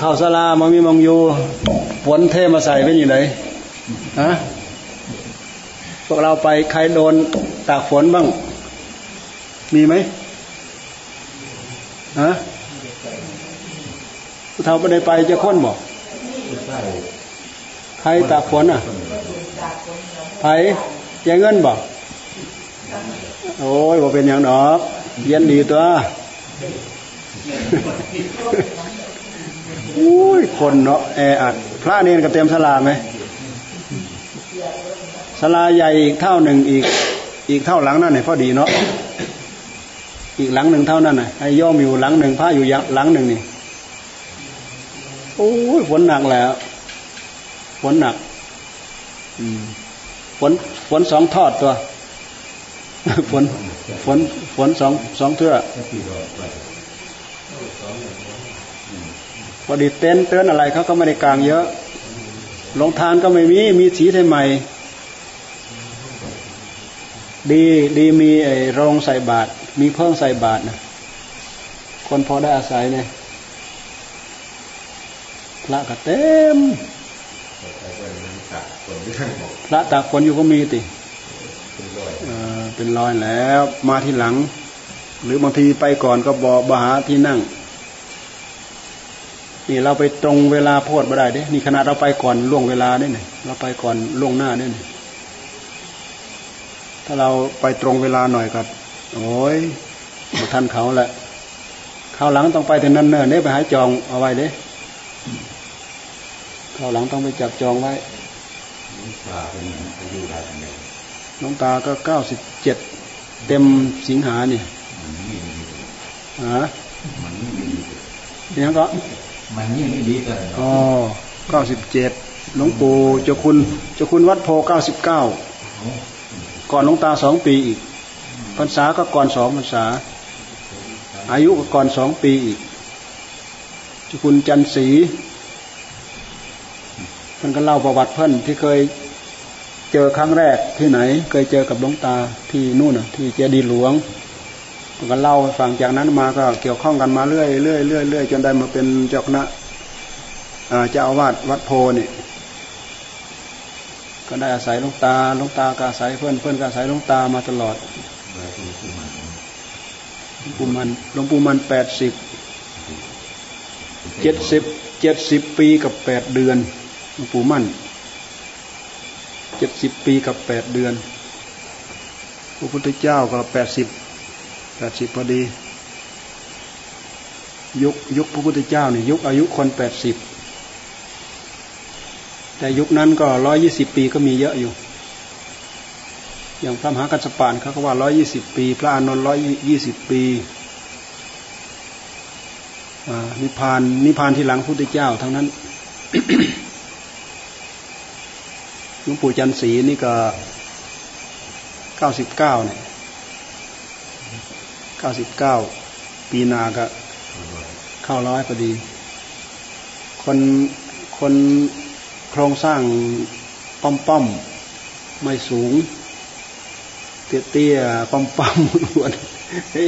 ข้าวสลามามีมองอยู่ฝนเทมาใส่เป็นอยู่ไหนฮะพวกเราไปใครโดนตากฝนบ้าง มีไหมฮะเฒ่าไม่ได้ไปจะค้นบอกใครตากฝนอะใครยายเงินบอกโอ้ยบอกเป็นอย่างดอก เย็นดีตัว อุ้ยคนเนาะแออัดพระเนนก็เต็มสลาไหมสลาใหญ่อีกเท่าหนึ่งอีก อีกเท่าหลังนั่นเนี่ยพอดีเนาะอีกหลังหนึ่งเท่านั้นน่ะให้ย่อมอยู่หลังหนึ่งพระอยู่หลังหนึ่งนี่โอ้ยฝนหนักแล้วฝนหนักฝนฝนสองทอดตัวฝนฝนฝนสองสองเทื่อ พอดีเต้นเตือนอะไรเขาก็ไม่ได้กลางเยอะลงทานก็ไม่มี มีสีไทยใหม่ดีดีมีไอ้โรงใส่บาตรมีเพิ่งใส่บาตรนะคนพอได้อาศัยเนี่ยพระก็เต็มพระตากฝนอยู่ก็มีติเป็นรอยแล้ว มาที่หลัง หรือบางทีไปก่อนก็บอกบาหาที่นั่ง นี่เราไปตรงเวลาโพดมาได้เด้นี่ขนาดเราไปก่อนล่วงเวลาเนี่ยเราไปก่อนล่วงหน้าเนี่ยถ้าเราไปตรงเวลาหน่อยก็โอ้ยมาทันเขาแหละข้าวหลังต้องไปถึงนั้นเนิ่นเด้ไปหาจองเอาไว้เด้ข้าวหลังต้องไปจับจองไว้น้องตาก็เก้าสิบเจ็ดเต็มสิงหาเนี่ยฮะเนี่ยก็ มันยิ่งไม่ดีกันอ๋อเก้าสิบเจ็ดหลวงปู่เจ้าคุณเจ้าคุณวัดโพเก้าสิบเก้าก่อนหลวงตาสองปีอีกพรรษาก็ก่อนสองพรรษา อายุก็ก่อนสองปีอีกเจ้าคุณจันศรีท่านก็เล่าประวัติเพื่อนที่เคยเจอครั้งแรกที่ไหน เคยเจอกับหลวงตาที่นู่นที่เจดีหลวง ก็เล่าฟังจากนั้นมาก็เกี่ยวข้องกันมาเรื่อยเรื่อยเรื่อยเรื่อยจนได้มาเป็นเจ้าคณะเจ้าอาวาสวัดโพนี่ก็ได้อาศัยหลวงตาหลวงตาก็อาศัยเพื่อนเพื่อนก็อาศัยหลวงตามาตลอดหลวงปู่มันหลวงปู่มันแปดสิบเจ็ดสิบเจ็ดสิบปีกับแปดเดือนหลวงปู่มั่นเจ็ดสิบปีกับแปดเดือนพระพุทธเจ้าก็แปดสิบ แปดสิบพอดี ยุคยุคพระพุทธเจ้าเนี่ยยุคอายุคนแปดสิบแต่ยุคนั้นก็ร้อยี่สิบปีก็มีเยอะอยู่ อย่างพระมหากัสปานเขาก็ว่าร้อยี่สิบปี พระอานนท์ร้อยยี่สิบปีนิพพานนิพพานที่หลังพุทธเจ้า ทั้งนั้นหลวงปู่จันสีนี่ก็เก้าสิบเก้าเนี่ย เก้าสิบเก้าปีนาก็เข้าร้อยพอดี คนคนโครงสร้างป้อมป้อมไม่สูง เตี้ยเตี้ยป้อมป้อมล้วนเฮ้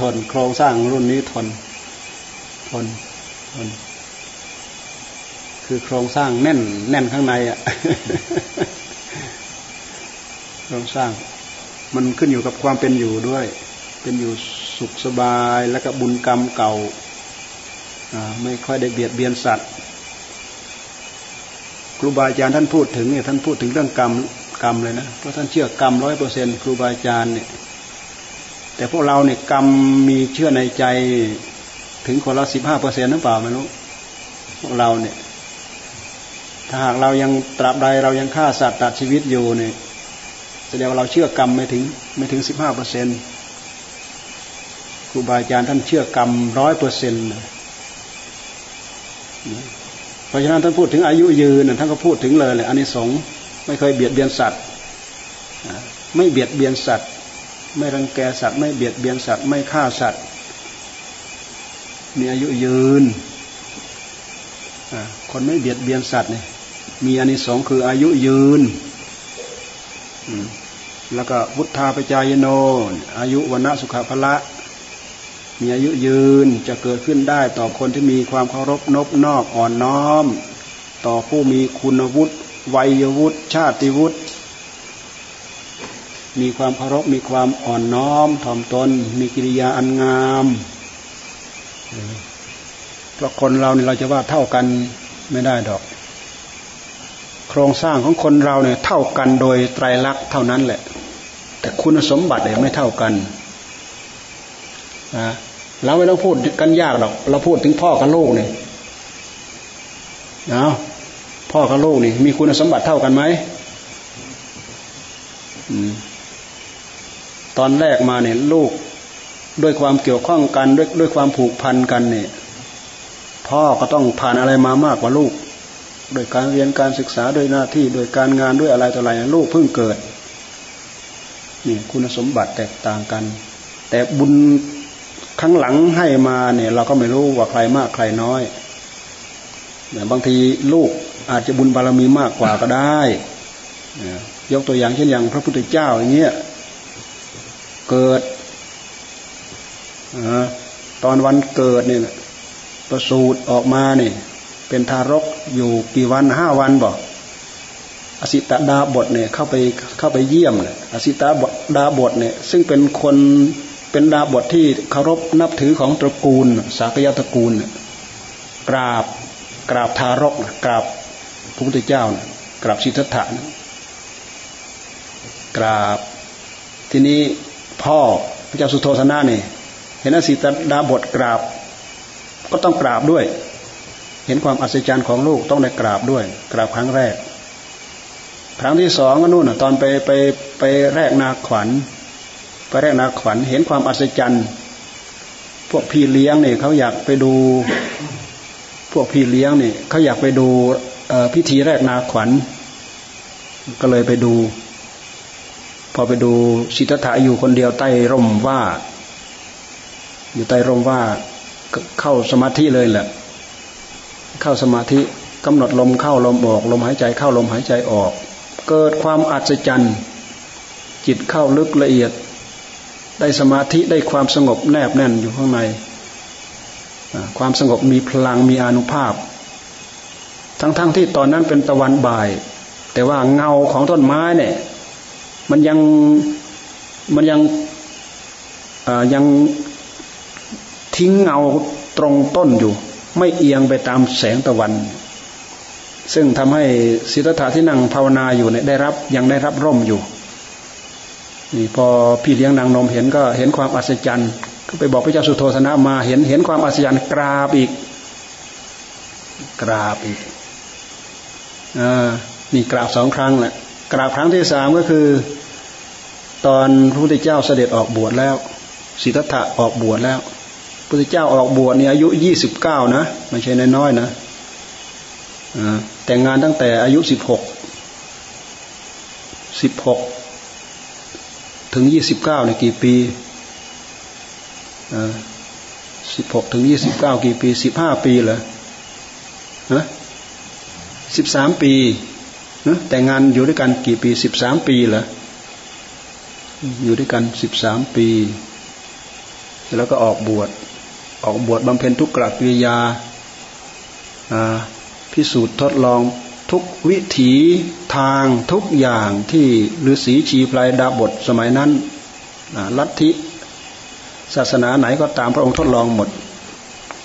ทนโครงสร้างรุ่นนี้ทน ทนทน คือโครงสร้างแน่น แน่นข้างในอะโครงสร้าง มันขึ้นอยู่กับความเป็นอยู่ด้วย เป็นอยู่สุขสบายแล้วก็บุญกรรมเก่าไม่ค่อยได้เบียดเบียนสัตว์ครูบาอาจารย์ท่านพูดถึงเนี่ยท่านพูดถึงเรื่องกรรมกรรมเลยนะเพราะท่านเชื่อกรรมร้อยเปอร์เซ็นครูบาอาจารย์เนี่ยแต่พวกเราเนี่ยกรรมมีเชื่อในใจถึงคนละสิบห้าเปอร์เซ็นต์หรือเปล่าไม่รู้พวกเราเนี่ย ถ้าหากเรายังตราบใดเรายังฆ่าสัตว์ตัดชีวิตอยู่เนี่ยแสดงว่าเราเชื่อกรรมไม่ถึงไม่ถึงสิบห้าเปอร์เซ็นต์ ครูบาอาจารย์ท่านเชื่อกรรมร้อยเปอร์เซ็นต์เพราะฉะนั้นท่านพูดถึงอายุยืนท่านก็พูดถึงเลยเลยอันนี้สงไม่เคยเบียดเบียนสัตว์ไม่เบียดเบียนสัตว์ ไม่รังแกสัตว์ ไม่เบียดเบียนสัตว์ ไม่ฆ่าสัตว์ มีอายุยืนคนไม่เบียดเบียนสัตว์เนี่ยมีอันนี้สองคืออายุยืน แล้วก็วุฒาปจายโน อายุวันะสุขภละ มีอายุยืนจะเกิดขึ้นได้ต่อคนที่มีความเคารพนบนอบอ่อนน้อม ต่อผู้มีคุณวุฒิวัยวุฒิชาติวุฒิมีความเคารพมีความอ่อนน้อมถ่อมตน มีกิริยาอันงามเพราะคนเราเนี่ยเราจะว่าเท่ากันไม่ได้ดอก โครงสร้างของคนเราเนี่ยเท่ากันโดยไตรลักษณ์เท่านั้นแหละ แต่คุณสมบัติเนี่ยไม่เท่ากัน เราไม่ต้องพูดกันยากหรอกเราพูดถึงพ่อกับลูกเนี่ยเอาพ่อกับลูกนี่ มีคุณสมบัติเท่ากันไหมตอนแรกมาเนี่ย ลูกด้วยความเกี่ยวข้องกันด้วยด้วยความผูกพันกันเนี่ย พ่อก็ต้องผ่านอะไรมามากกว่าลูกโดยการเรียนการศึกษาโดยหน้าที่โดยการงานด้วยอะไรต่ออะไรลูกเพิ่งเกิดนี่คุณสมบัติแตกต่างกัน แต่บุญ ข้างหลังให้มาเนี่ย เราก็ไม่รู้ว่าใครมากใครน้อยเนี่ยบางทีลูกอาจจะบุญบารมีมากกว่าก็ได้ยกตัวอย่างเช่นอย่างพระพุทธเจ้าอย่างเงี้ยเกิดอตอนวันเกิดเนี่ยประสูตรออกมาเนี่ยเป็นทารกอยู่กี่วันห้าวันบอกอสิตดาบทเนี่ยเข้าไปเข้าไปเยี่ยมเนี่ยอสิตาดาบทเนี่ยซึ่งเป็นคน เป็นดาบทที่เคารพนับถือของตระกูล สากยตระกูล กราบกราบทารกกราบพระพุทธเจ้ากราบสิทธัตถะกราบทีนี้พ่อพระเจ้าสุโธธนะนี่เห็นอสิตดาบทกราบ ก็ต้องกราบด้วย เห็นความอัศจรรย์ของลูกต้องได้กราบด้วย กราบครั้งแรก ครั้งที่สองก็นู่นตอนไปไปไปแรกนาขวัญ ไปแรกนาขวัญเห็นความอัศจรรย์ พวกพี่เลี้ยงเนี่ยเขาอยากไปดู พวกพี่เลี้ยงเนี่ยเขาอยากไปดูพิธีแรกนาขวัญ ก็เลยไปดู พอไปดูสิทธัตถะอยู่คนเดียวใต้ร่มว่า อยู่ใต้ร่มว่าเข้าสมาธิเลยแหละ เข้าสมาธิกำหนดลมเข้าลมออกลมหายใจเข้าลมหายใจออก เกิดความอัศจรรย์ จิตเข้าลึกละเอียด ได้สมาธิได้ความสงบแนบแน่นอยู่ข้างในความสงบมีพลังมีอนุภาพ ทั้งๆทที่ตอนนั้นเป็นตะวันบ่าย แต่ว่าเงาของต้นไม้เนี่ย มันยังมันยังยังทิ้งเงาตรงต้นอยู่ ไม่เอียงไปตามแสงตะวัน ซึ่งทำให้สิทธัตถะที่นั่งภาวนาอยู่เนี่ยได้รับยังได้รับร่มอยู่ นี่พอพี่เลี้ยงนางนมเห็นก็เห็นความอัศจรรย์ ก็ไปบอกพระเจ้าสุโธธนะมาเห็นเห็นความอัศจรรย์กราบอีก กราบอีกอ่านี่กราบสองครั้งแหละกราบครั้งที่สามก็คือ ตอนพระพุทธเจ้าเสด็จออกบวชแล้วสิทธัตถะออกบวชแล้วพระพุทธเจ้าออกบวชเนี่ยอายุยี่สิบเก้านะไม่ใช่น้อยๆนะแต่งงานตั้งแต่อายุสิบหกสิบหก ถึงยี่สิบเก้าในกี่ปีสิบหกถึงยี่สิบเก้ากี่ปีสิบห้าปีเหรอฮะสิบสามปีแต่งงานอยู่ด้วยกันกี่ปีสิบสามปีเหรออยู่ด้วยกันสิบสามปี แล้วก็ออกบวชออกบวชบำเพ็ญทุกกรกิริยาพิสูจน์ทดลอง ทุกวิถีทางทุกอย่างที่ฤาษีชีพลายดาบทสมัยนั้นลัทธิศาสนาไหนก็ตามพระองค์ทดลองหมด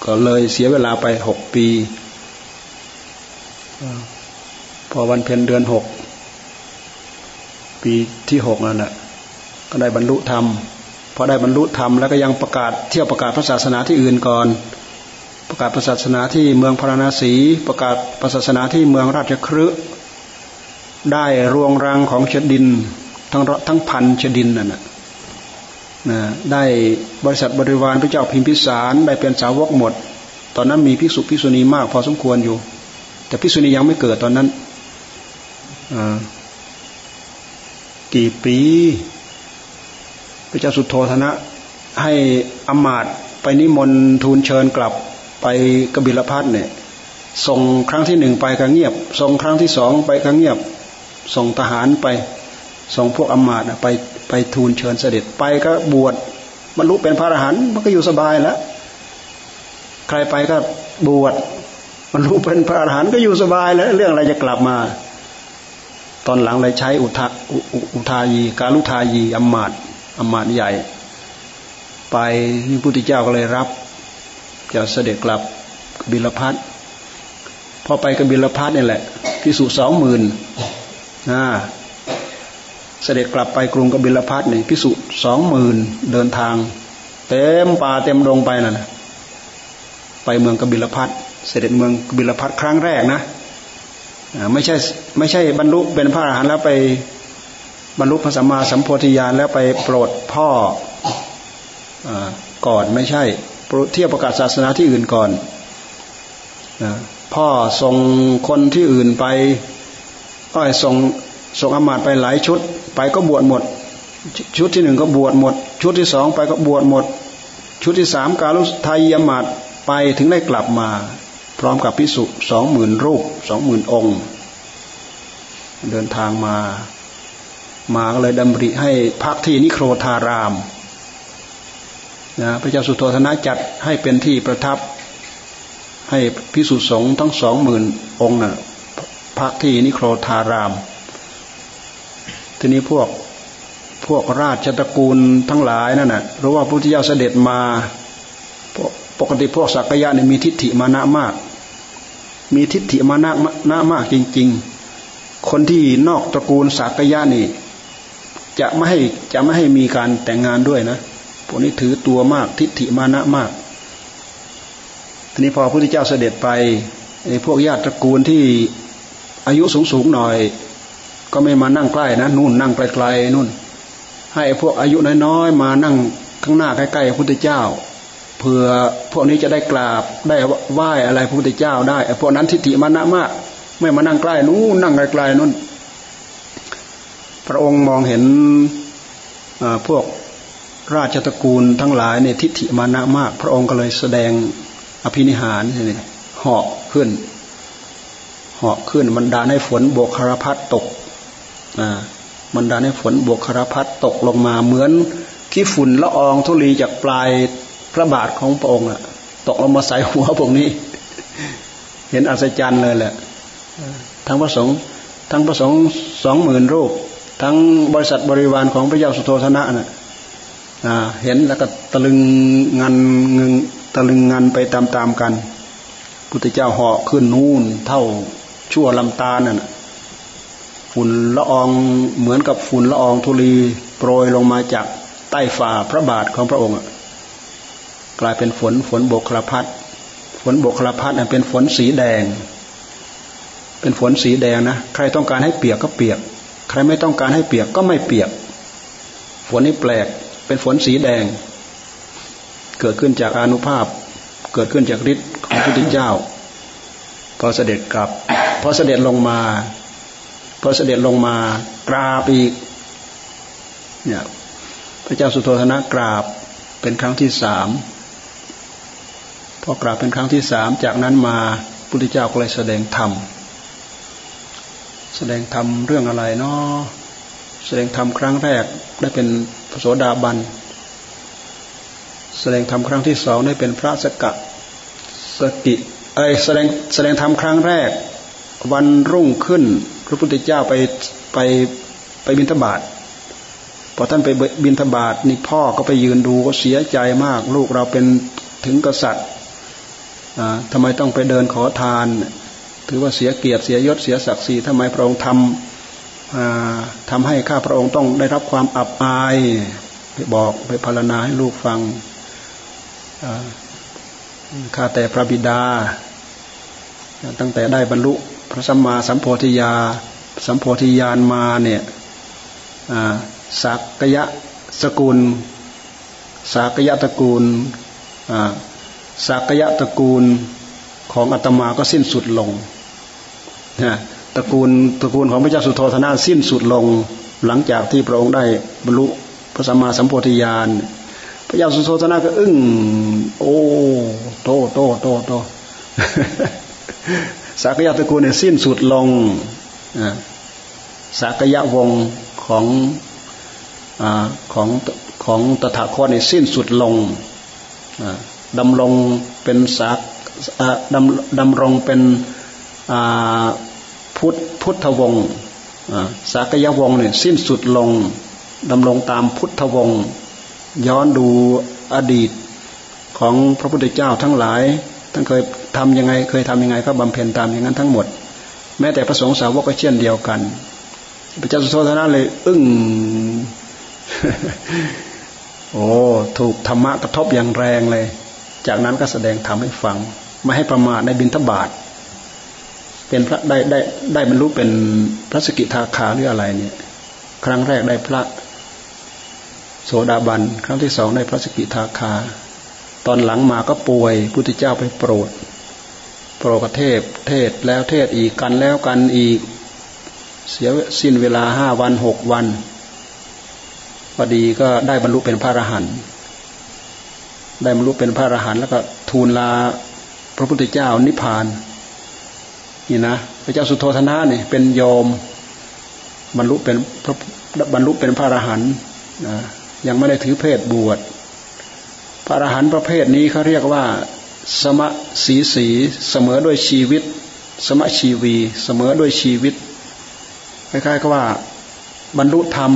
ก็เลยเสียเวลาไปหกปี พอวันเพ็ญเดือนหกปีที่หกนั่นแหละก็ได้บรรลุธรรมพอได้บรรลุธรรมแล้วก็ยังประกาศเที่ยวประกาศพระศาสนาที่อื่นก่อน ประกาศศาสนาที่เมืองพราณสี ประกาศศาสนาที่เมืองราชครืได้รวงรังของเชดิน ทั้งทั้งพันเชดินนั่นนะนะได้บริษัทบริวารพระเจ้าพิมพิสารได้เป็นสาวกหมด ตอนนั้นมีภิกษุภิกษุณีมาก พอสมควรอยู่ แต่ภิกษุณียังไม่เกิดตอนนั้นกี่ปี พระเจ้าสุโธธนะ ให้อมาตไปนิมนต์ทูลเชิญกลับ ไปกบิลพัทเนี่ยส่งครั้งที่หนึ่งไปก็เงียบ ส่งครั้งที่สองไปก็เงียบ ส่งทหารไป ส่งพวกอมาตไปไปทูลเชิญเสด็จไปก็บวชบรรลุเป็นพระอรหันต์มันก็อยู่สบายแล้วใครไปก็บวชบรรลุเป็นพระอรหันต์ก็อยู่สบายแล้วเรื่องอะไรจะกลับมา ตอนหลังเลยใช้อุทาอุทายี กาลุทายีอมมาตอมมาตใหญ่ ไปพระพุทธเจ้าก็เลยรับ จะเสด็จกลับกบิลพัทพอไปกบิลพัทนี่แหละพิสุสองหมื่นนะเสด็จกลับไปกรุงกบิลพัทนี่พิสุสองหมื่นเดินทาง เต็มป่าเต็มดงไปนั่นไปเมืองกบิลพัทเสด็จเมืองกบิลพัทครั้งแรกนะไม่ใช่ไม่ใช่บรรลุเป็นพระอรหันต์แล้วไปบรรลุพระสัมมาสัมโพธิญาณแล้วไปโปรดพ่ออก่อนไม่ใช่ เที่ยวประกาศศาสนาที่อื่นก่อนพ่อส่งคนที่อื่นไปอ้อยส่งส่งอมาตไปหลายชุด ไปก็บวชหมด ชุดที่หนึ่งก็บวชหมด ชุดที่สองไปก็บวชหมด ชุดที่สามกาลุไทยอมาตไปถึงได้กลับมา พร้อมกับพิสุสองหมื่นรูปสองหมื่นองค์ เดินทางมา มาก็เลยดำริให้พักที่นิโครธาราม นะพระเจ้าสุโธธนะจัดให้เป็นที่ประทับ ให้พิสุสงฆ์ทั้งสองหมื่นองค์นะ่ะพักที่นิโครธาราม ทีนี้พวกพวกราชตระกูลทั้งหลายนั่นนะรู้ว่าพระพุทธเจ้าเสด็จมาปกติพวกสักยะเนี่ยมีทิฏฐิมานะมาก มีทิฏฐิมานะนะมากจริง ๆ คนที่นอกตระกูลสักยะนี่ จะไม่ให้จะไม่ให้มีการแต่งงานด้วยนะ พวกนี้ถือตัวมากทิฏฐิมานะมากทีนี้พอพระพุทธเจ้าเสด็จไปไอ้พวกญาติตระกูลที่อายุสูงสูงหน่อย ก็ไม่มานั่งใกล้นะนู่นนั่งไกลๆนู่น ให้พวกอายุน้อยๆมานั่งข้างหน้าใกล้ๆพระพุทธเจ้าเผื่อพวกนี้จะได้กราบได้ไหว้อะไรพระพุทธเจ้าได้ไอ้พวกนั้นทิฏฐิมานะมาก ไม่มานั่งใกล้นู่นนั่งไกลๆนู่น พระองค์มองเห็นพวก ราชตระกูลทั้งหลายเนี่ยทิฏฐิมานะมาก พระองค์ก็เลยแสดงอภินิหารนี่เหาะขึ้น เหาะขึ้นมันดาให้ฝนโบกคารพัดตกอ่ามันดาให้ฝนโบกคารพัดตกลงมาเหมือนขี้ฝุ่นละอองทุลีจากปลายพระบาทของพระองค์อะตกลงมาใส่หัวพวกนี้ เห็นอัศจรรย์เลยแหละทั้งพระสงฆ์ทั้งพระสงฆ์สองหมื่นรูป ทั้งบริษัทบริวารของพระเจ้าสุโธธนะนะ่ะ เห็นแล้วก็ตะลึงงันงึงตะลึงงันไปตามๆกัน พุทธเจ้าเหาะขึ้นนู่น เท่าชั่วลำตาน่ะฝุ่นละอองเหมือนกับฝุ่นละอองธุลีโปรยลงมาจากใต้ฝ่าพระบาทของพระองค์กลายเป็นฝนฝนโบกคลพัดฝนโบกคลพัดเป็นฝนสีแดง เป็นฝนสีแดงนะใครต้องการให้เปียกก็เปียก ใครไม่ต้องการให้เปียกก็ไม่เปียก ฝนนี้แปลก เป็นฝนสีแดง เกิดขึ้นจากอนุภาพ เกิดขึ้นจากฤทธิ์ของพระพุทธเจ้า พอเสด็จกลับ พอเสด็จลงมา พอเสด็จลงมากราบอีกเนี่ยพระเจ้าสุโธธนะกราบเป็นครั้งที่สามพอกราบเป็นครั้งที่สามจากนั้นมาพุทธเจ้าก็เลยแสดงธรรมแสดงธรรมเรื่องอะไรเนาะแสดงธรรมครั้งแรกได้เป็น พระโสดาบัน แสดงธรรมครั้งที่สองได้เป็นพระสกะสกิไอแสดงแสดงธรรมครั้งแรก วันรุ่งขึ้น พระพุทธเจ้าไปไปไปบิณฑบาตพอท่านไปบิณฑบาตนี่พ่อก็ไปยืนดูก็เสียใจมาก ลูกเราเป็นถึงกษัตริย์ทำไมต้องไปเดินขอทาน ถือว่าเสียเกียรติเสียยศเสียศักดิ์ศรีทำไมพระองค์ทำ ทำให้ข้าพระองค์ต้องได้รับความอับอายไปบอกไปพารณาให้ลูกฟังข้าแต่พระบิดา ตั้งแต่ได้บรรลุพระสัมมาสัมโพธิญาสัมโพธิญาณมาเนี่ยสักยะสกุลสักยะตระกูลสักยะตระกูลของอาตมาก็สิ้นสุดลงนะ ตระกูลตระกูลของพระเจ้าสุโธธนะสิ้นสุดลงหลังจากที่พระองค์ได้บรรลุพระสัมมาสัมโพธิญาณพระเจ้าสุโธทนะก็อึ้งโอ้โตโตโตโตสักยะตระกูลเนี่ยสิ้นสุดลงสักยะวงของอของของตถาคตในสิ้นสุดลงดำรงเป็นสักดำดำรงเป็น พุทธพุทธวงศ์สากยวงศ์เนี่ยสิ้นสุดลงดำรงตามพุทธวงศ์ย้อนดูอดีตของพระพุทธเจ้าทั้งหลายท่านเคยทำยังไง เคยทำยังไงก็บำเพ็ญตามอย่างนั้นทั้งหมด แม้แต่พระสงฆ์สาวกก็เช่นเดียวกัน พระเจ้าสุโธธนะเลย อึ้งโอ้ถูกธรรมะกระทบอย่างแรงเลย จากนั้นก็แสดงธรรมให้ฟัง ไม่ให้ประมาทในบินทบาท เป็นพระได้ได้ได้บรรลุเป็นพระสกิทาคาหรืออะไรเนี่ย ครั้งแรกได้พระโสดาบัน ครั้งที่สองได้พระสกิทาคา ตอนหลังมาก็ป่วยพุทธเจ้าไปโปรด โปรดเทพ เทศแล้วเทศอีกกันแล้วกันอีก เสียสิ้นเวลาห้าวันหกวันพอดีก็ได้บรรลุเป็นพระอรหันต์ได้บรรลุเป็นพระอรหันต์แล้วก็ทูลลาพระพุทธเจ้านิพพาน นี่นะพระเจ้าสุโธธนะเนี่ยเป็นโยมบรรลุเป็นพระบรรลุเป็นพระอรหันต์นะยังไม่ได้ถือเพศบวช พระอรหันต์ประเภทนี้เขาเรียกว่า สมะสีสีเสมอด้วยชีวิต สมะชีวี เสมอด้วยชีวิตคล้ายๆกับว่าบรรลุธรรม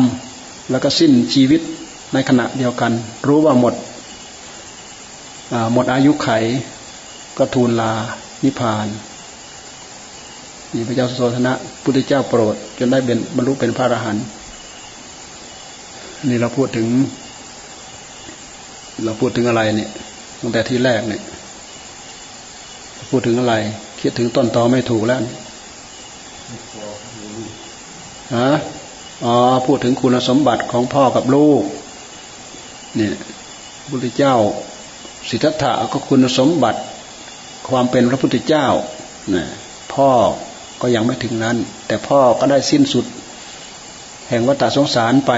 แล้วก็สิ้นชีวิตในขณะเดียวกัน รู้ว่าหมดหมดอายุไขก็ทูลลานิพพาน นี่พระเจ้าสุโธธนะพุทธเจ้าโปรด จนได้เป็นบรรลุเป็นพระอรหันต์นี่เราพูดถึง เราพูดถึงอะไรเนี่ยตั้งแต่ที่แรกเนี่ย พูดถึงอะไร คิดถึงต้นตอไม่ถูกแล้วฮะอ๋อพูดถึงคุณสมบัติของพ่อกับลูก เนี่ยพุทธเจ้า สิทธัตถะก็คุณสมบัติความเป็นพระพุทธเจ้านะพ่อ ก็ยังไม่ถึงนั้น แต่พ่อก็ได้สิ้นสุด แห่งวัฏสงสารไป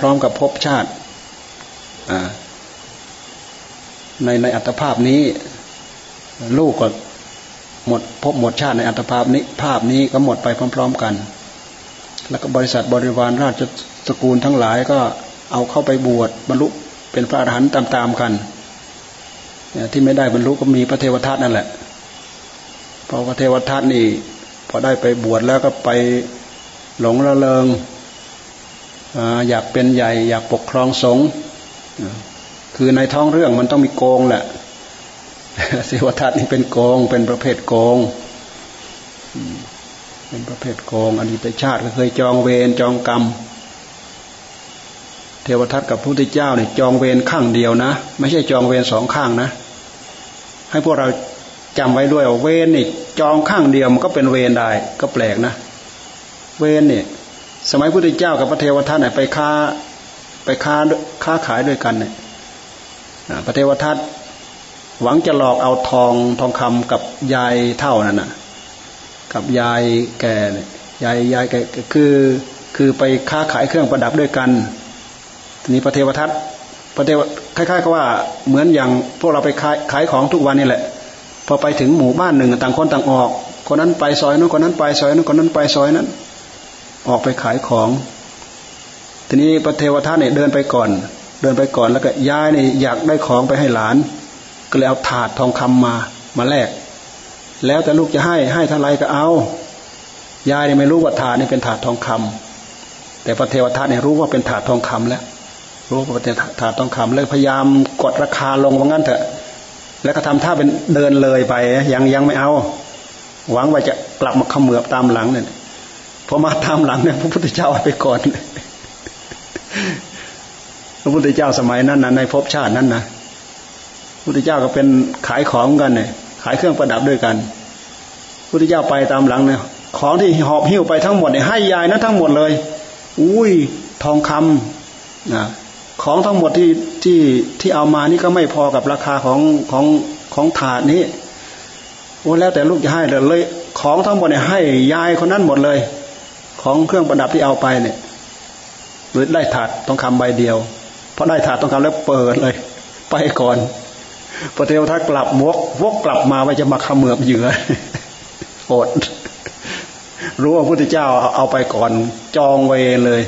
พร้อม ๆ กับภพชาติในในอัตภาพนี้ ลูกก็หมดพบหมดชาติในอัตภาพนี้ ภาพนี้ก็หมดไปพร้อม ๆกัน แล้วก็บริษัทบริวารราชสกุลทั้งหลายก็เอาเข้าไปบวชบรรลุเป็นพระอรหันต์ตามๆกันที่ไม่ได้บรรลุก็มีพระเทวทัตนั่นแหละเพราะพระเทวทัตนี่ พอได้ไปบวชแล้วก็ไปหลงระเริงอยากเป็นใหญ่ อยากปกครองสงฆ์คือในท้องเรื่องมันต้องมีโกงแหละเสวทัตนี่เป็นโกง เป็นประเภทโกง เป็นประเภทโกง อดีตชาติก็เคยจองเวรจองกรรม เทวทัตกับพระพุทธเจ้าเนี่ยจองเวรข้างเดียวนะ ไม่ใช่จองเวรสองข้างนะ ให้พวกเรา จำไว้ด้วยว่าเวรนี่จองข้างเดียวมันก็เป็นเวรได้ก็แปลกนะ เวรเนี่ยสมัยพุทธเจ้ากับพระเทวทัตเนี่ยไปค้าไปค้าค้าขายด้วยกันเนี่ยพระเทวทัตหวังจะหลอกเอาทองทองคำกับยายเท่านั่นนะกับยายแก่เนี่ยยายยายแกคือคือไปค้าขายเครื่องประดับด้วยกัน ทีนี้พระเทวทัตพระเทวคล้ายๆกับว่าเหมือนอย่างพวกเราไปขายขายของทุกวันนี่แหละ อไปถึงหมู่บ้านหนึ่งต่างคนต่างออก คนนั้นไปซอยนู้นคนนั้นไปซอยนู้นคนนั้นไปซอยนั้น ออกไปขายของ ทีนี้พระเทวทัตเนี่ยเดินไปก่อน เดินไปก่อนแล้วก็ยายเนี่ยอยากได้ของไปให้หลาน ก็เลยเอาถาดทองคำมามาแลกแล้วแต่ลูกจะให้ให้เท่าไรก็เอา ยายเนี่ยไม่รู้ว่าถาดนี่เป็นถาดทองคำแต่พระเทวทัตเนี่ยรู้ว่าเป็นถาดทองคำแล้วรู้ว่าเป็นถาดทองคำเลยพยายามกดราคาลงว่างั้นเถอะ แล้วก็ทำท่าเป็นเดินเลยไปยังยังไม่เอา หวังว่าจะกลับมาขมือบตามหลังเนี่ยพอมาตามหลังเนี่ยพระพุทธเจ้าไปก่อนพระพุทธเจ้าสมัยนั้นนะในภพชาตินั้นนะพุทธเจ้าก็เป็นขายของกันเนี่ยขายเครื่องประดับด้วยกันพุทธเจ้าไปตามหลังเนี่ยของที่หอบหิ้วไปทั้งหมดเนี่ยให้ยายนะทั้งหมดเลย อุ้ยทองคำนะ ของทั้งหมดที่ที่ที่เอามานี่ก็ไม่พอกับราคาของของของถาดนี้โอ้แล้วแต่ลูกจะให้เลย ของทั้งหมดเนี่ยให้ยายคนนั้นหมดเลย ของเครื่องประดับที่เอาไปเนี่ยหรือได้ถาดต้องคำใบเดียวพอได้ถาดต้องคำแล้วเปิดเลย ไปก่อนพอเทวทัตกลับวกวกกลับมาว่าจะมาขมือบเหยื่ออดรู้ว่าพระพุทธเจ้าเอาไปก่อนจองไว้เลย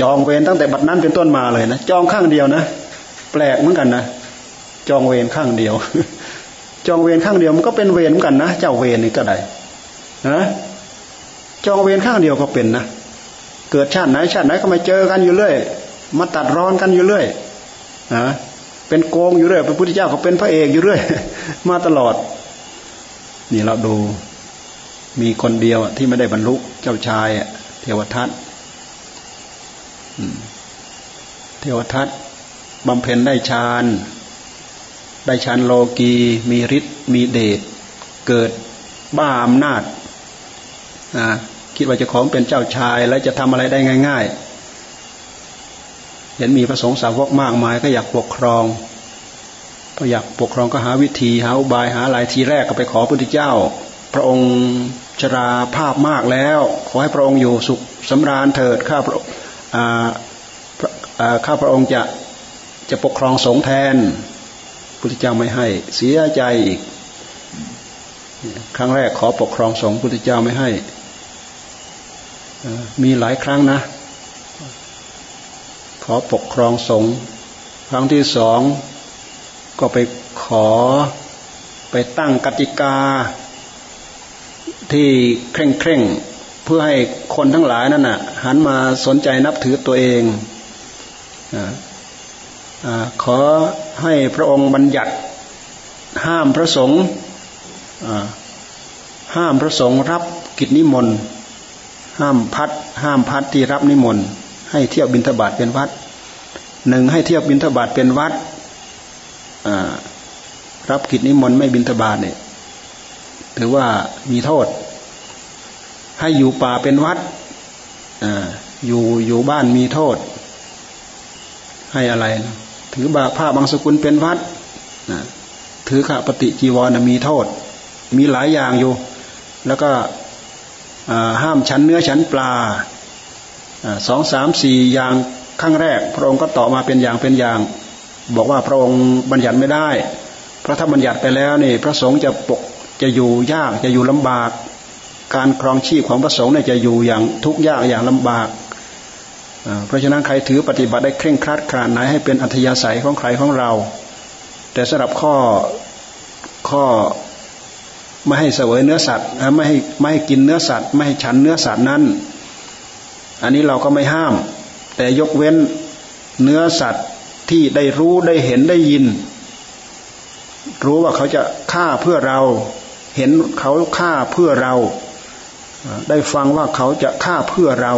จองเวรตั้งแต่บัดนั้นเป็นต้นมาเลยนะจองข้างเดียวนะแปลกเหมือนกันนะจองเวรข้างเดียว จองเวรข้างเดียวมันก็เป็นเวรเหมือนกันนะเจ้าเวรนี่ก็ได้นะจองเวรข้างเดียวก็เป็นนะเกิดชาติไหนชาติไหนก็มาเจอกันอยู่เรื่อยมาตัดร้อนกันอยู่เรื่อยนะเป็นโกงอยู่เรื่อยพระพุทธเจ้าก็เป็นพระเอกอยู่เรื่อยมาตลอด นี่เราดูมีคนเดียวที่ไม่ได้บรรลุเจ้าชายเทวทัต เทวทัตบำเพ็ญได้ฌานได้ฌานโลกีมีฤทธิ์มีเดชเกิดบ้าอำนาจคิดว่าจะของเป็นเจ้าชาย แล้วจะทำอะไรได้ง่าย ๆ เห็นมีพระสงฆ์สาวกมากมาย ก็อยากปกครองพออยากปกครองก็หาวิธีหาอุบายหาหลายทีแรกก็ไปขอพระพุทธเจ้า พระองค์ชราภาพมากแล้ว ขอให้พระองค์อยู่สุขสำราญเถิดข้าพระ ข้าพระองค์จะจะปกครองสงฆ์แทนพุทธเจ้าไม่ให้ เสียใจอีก ครั้งแรกขอปกครองสงฆ์พุทธเจ้าไม่ให้มีหลายครั้งนะ ขอปกครองสงฆ์ครั้งที่สองก็ไปขอไปตั้งกติกา ที่เคร่งเคร่ง พื่อให้คนทั้งหลายนั่นน่ะหันมาสนใจนับถือตัวเองอขอให้พระองค์บัญญัติห้ามพระสงฆ์ห้ามพระสงฆ์รับกิจนิมนต์ห้ามพัด ห้ามพัดที่รับนิมนต์ให้เที่ยวบินทบาทเป็นวัดหนึ่งให้เที่ยวบินทบาทเป็นวัดรับกิจนิมนต์ไม่บินทบาทเนี่ยถือว่ามีโทษ ให้อยู่ป่าเป็นวัดออยู่อยู่บ้านมีโทษ ให้อะไรนะถือบาผ้าบางสกุลเป็นวัดถือข้าปฏิจีวรมีโทษ มีหลายอย่างอยู่ แล้วก็ห้ามชั้นเนื้อชั้นปลาสองสามสี่อย่างขั้งแรก พระองค์ก็ต่อมาเป็นอย่างเป็นอย่าง บอกว่าพระองค์บัญญัติไม่ได้ เพราะถ้าบัญญัติไปแล้วนี่ พระสงฆ์จะปกจะอยู่ยากจะอยู่ลำบาก การครองชีพของพระสงฆ์เนี่ยจะอยู่อย่างทุกข์ยากอย่างลำบาก เพราะฉะนั้นใครถือปฏิบัติได้เคร่งครัดขนาดไหนให้เป็นอัธยาศัยของใครของเรา แต่สำหรับข้อข้อไม่ให้เสวยเนื้อสัตว์ไม่ให้ไม่ให้กินเนื้อสัตว์ ไม่ให้ฉันเนื้อสัตว์นั้น อันนี้เราก็ไม่ห้าม แต่ยกเว้นเนื้อสัตว์ที่ได้รู้ได้เห็นได้ยิน รู้ว่าเขาจะฆ่าเพื่อเรา เห็นเขาฆ่าเพื่อเรา ได้ฟังว่าเขาจะฆ่าเพื่อเรา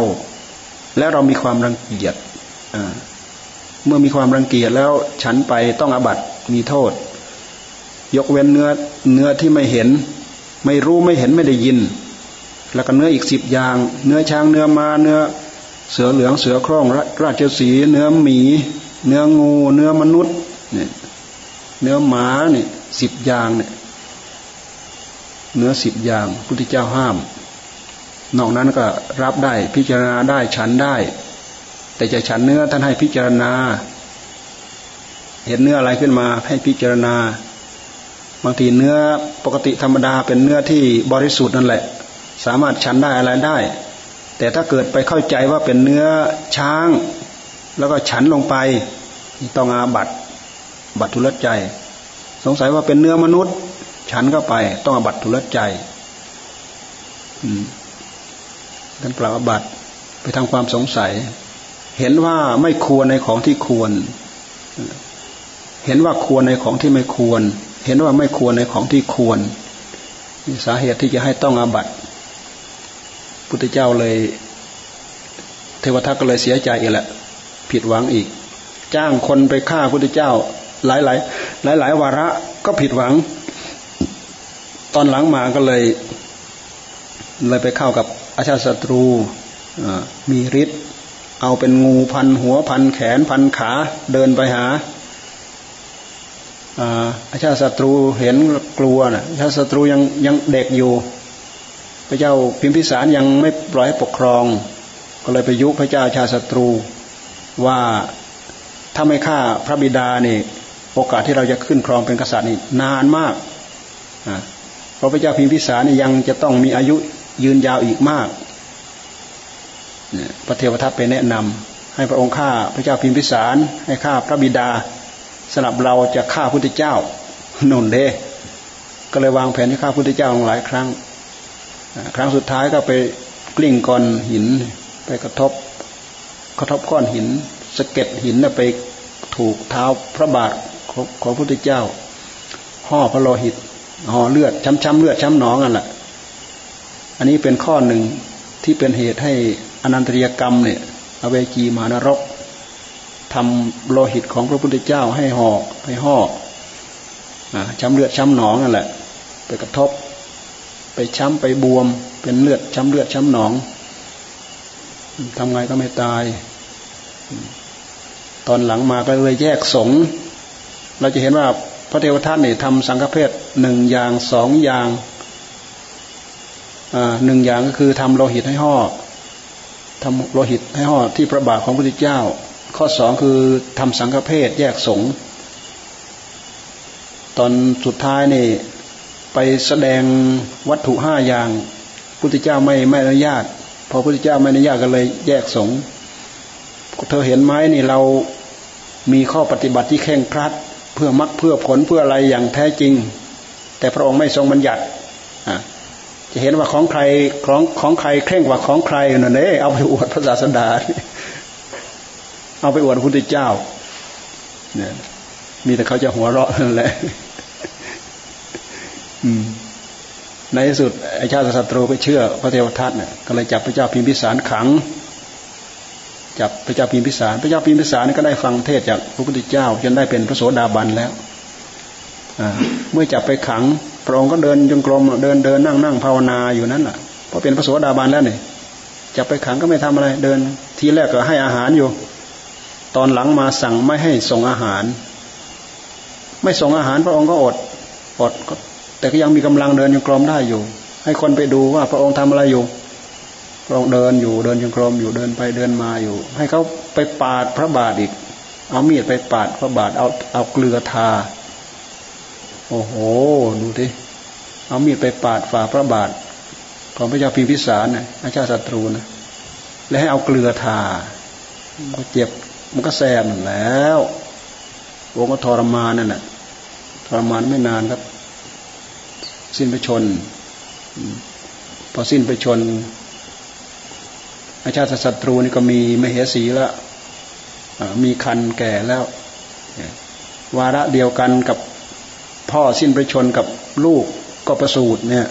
และเรามีความรังเกียจเมื่อมีความรังเกียจแล้วฉันไปต้องอบัตมีโทษ ยกเว้นเนื้อเนื้อที่ไม่เห็น ไม่รู้ไม่เห็นไม่ได้ยิน แล้วก็เนื้ออีกสิบอย่าง เนื้อช้างเนื้อมาเนื้อเสือเหลืองเสือคร่องราชสีเนื้อหมี เนื้องู เนื้อมนุษย์เนี่ยเนื้อหมาเนี่ยสิบอย่างเนี่ยเนื้อสิบอย่างพุทธเจ้าห้าม นอกนั้นก็รับได้พิจารณาได้ฉันได้ แต่จะฉันเนื้อท่านให้พิจารณา เห็นเนื้ออะไรขึ้นมาให้พิจารณา บางทีเนื้อปกติธรรมดาเป็นเนื้อที่บริสุทธิ์นั่นแหละ สามารถฉันได้อะไรได้ แต่ถ้าเกิดไปเข้าใจว่าเป็นเนื้อช้าง แล้วก็ฉันลงไปต้องอาบัตบัตทุลใจ สงสัยว่าเป็นเนื้อมนุษย์ ฉันเข้าไปต้องอาบัตทุลใจ ท่านกล่าวอาบัตไปทำความสงสัย เห็นว่าไม่ควรในของที่ควร เห็นว่าควรในของที่ไม่ควร เห็นว่าไม่ควรในของที่ควรสาเหตุที่จะให้ต้องอาบัตพุทธเจ้าเลย เทวทัตก็เลยเสียใจอีกแหละ ผิดหวังอีก จ้างคนไปฆ่าพุทธเจ้า หลายหลายหลายหลายวาระก็ผิดหวัง ตอนหลังมาก็เลย เลยไปเข้ากับ อาชาศัตรูมีฤทธิ์เอาเป็นงูพันหัวพันแขนพันขาเดินไปหาอาชาติศัตรูเห็นกลัวนะอาชาติศัตรูยังยังเด็กอยู่ พระเจ้าพิมพิสารยังไม่ปล่อยให้ปกครอง ก็เลยไปยุพระเจ้าชาติศัตรูว่าถ้าไม่ฆ่าพระบิดานี่โอกาสที่เราจะขึ้นครองเป็นกษัตริย์นี่นานมากเพราะพระเจ้าพิมพิสารนี่ยังจะต้องมีอายุ ยืนยาวอีกมากพระเทวทัตไปแนะนให้พระองค์ฆ่าพระเจ้าพิมพิสาร ให้ฆ่าพระบิดาสำหรับเราจะฆ่าพุทธเจ้านุนเดก็เลยวางแผนที่ฆ่าพุทธเจ้าหลายครั้ง ครั้งสุดท้ายก็ไปกลิ้งก้อนหิน ไปกระทบกระทบก้อนหินสะเก็ดหินไปถูกเท้าพระบาทของพระพุทธเจ้า ห่อพระโลหิตห่อเลือดช้ำๆเลือดช้ำหนองอันแหละ อันนี้เป็นข้อหนึ่งที่เป็นเหตุให้อนันตริยกรรมเนี่ยอเวจีมานรกทำโลหิตของพระพุทธเจ้าให้ห่อให้ห่อช้ำเลือดช้ำหนองนั่นแหละ ไปกระทบ ไปช้ำไปบวม เป็นเลือดช้ำเลือดช้ำหนองทำไงก็ไม่ตาย ตอนหลังมาก็เลยแยกสงเราจะเห็นว่าพระเทวทัตเนี่ยทำสังฆเพศหนึ่งอย่างสองอย่าง หนึ่งอย่างก็คือทำโลหิตให้ห่อทำโลหิตให้ห่อที่พระบาทของพระพุทธเจ้า ข้อสองคือทำสังฆเพศแยกสงฆ์ตอนสุดท้ายนี่ไปแสดงวัตถุห้าอย่างพุทธเจ้าไม่ไม่อนุญาต พอพุทธเจ้าไม่อนุญาตก็เลยแยกสงฆ์เธอเห็นไหมนี่เรามีข้อปฏิบัติที่แข่งครัด เพื่อมรักเพื่อผลเพื่ออะไรอย่างแท้จริง แต่พระองค์ไม่ทรงบัญญัติ จะเห็นว่าของใครของของใครเคร่งกว่าของใครนั่นเองเอาไปอวดพระศาสดาเอาไปอวดพระพุทธเจ้า เนี่ย มีแต่เขาจะหัวเราะนั่นแหละในที่สุดไอ้ชาติศัตรูไปเชื่อพระเทวทัตเนี่ยก็เลยจับพระเจ้าพิมพิสารขัง จับพระเจ้าพิมพิสาร พระเจ้าพิมพิสารก็ได้ฟังเทศจากพระพุทธเจ้าจนได้เป็นพระโสดาบันแล้วเมื่อจับไปขัง พระองค์ก็เดินจงกรมเดินเดินนั่งนั่งภาวนาอยู่นั้นแหละเพราะเป็นพระโสดาบันแล้วเนี่ยจับไปขังก็ไม่ทำอะไร เดิน ทีแรกก็ให้อาหารอยู่ ตอนหลังมาสั่งไม่ให้ส่งอาหาร ไม่ส่งอาหารพระองค์ก็อดอดแต่ก็ยังมีกำลังเดินจงกรมได้อยู่ ให้คนไปดูว่าพระองค์ทำอะไรอยู่พระองค์เดินอยู่เดินจงกรมอยู่เดินไปเดินมาอยู่ ให้เขาไปปาดพระบาทอีก เอามีดไปปาดพระบาทเอาเอาเกลือทา โอ้โห ดูดิเอามีดไปปาดฝ่าพระบาทของพระเจ้าพิมพิสารนะพระเจ้าศัตรูนะและให้เอาเกลือทาก็เจ็บมันก็แสบแล้ววงก็ทรมานนั่นแหละทรมานไม่นานครับ สิ้นไปชน พอสิ้นไปชน อาชาติศัตรูนี่ก็มีมเหสีแล้วมีคันแก่แล้ว วาระเดียวกันกับ พ่อสิ้นไปชนกับลูกก็ประสูติเนี่ย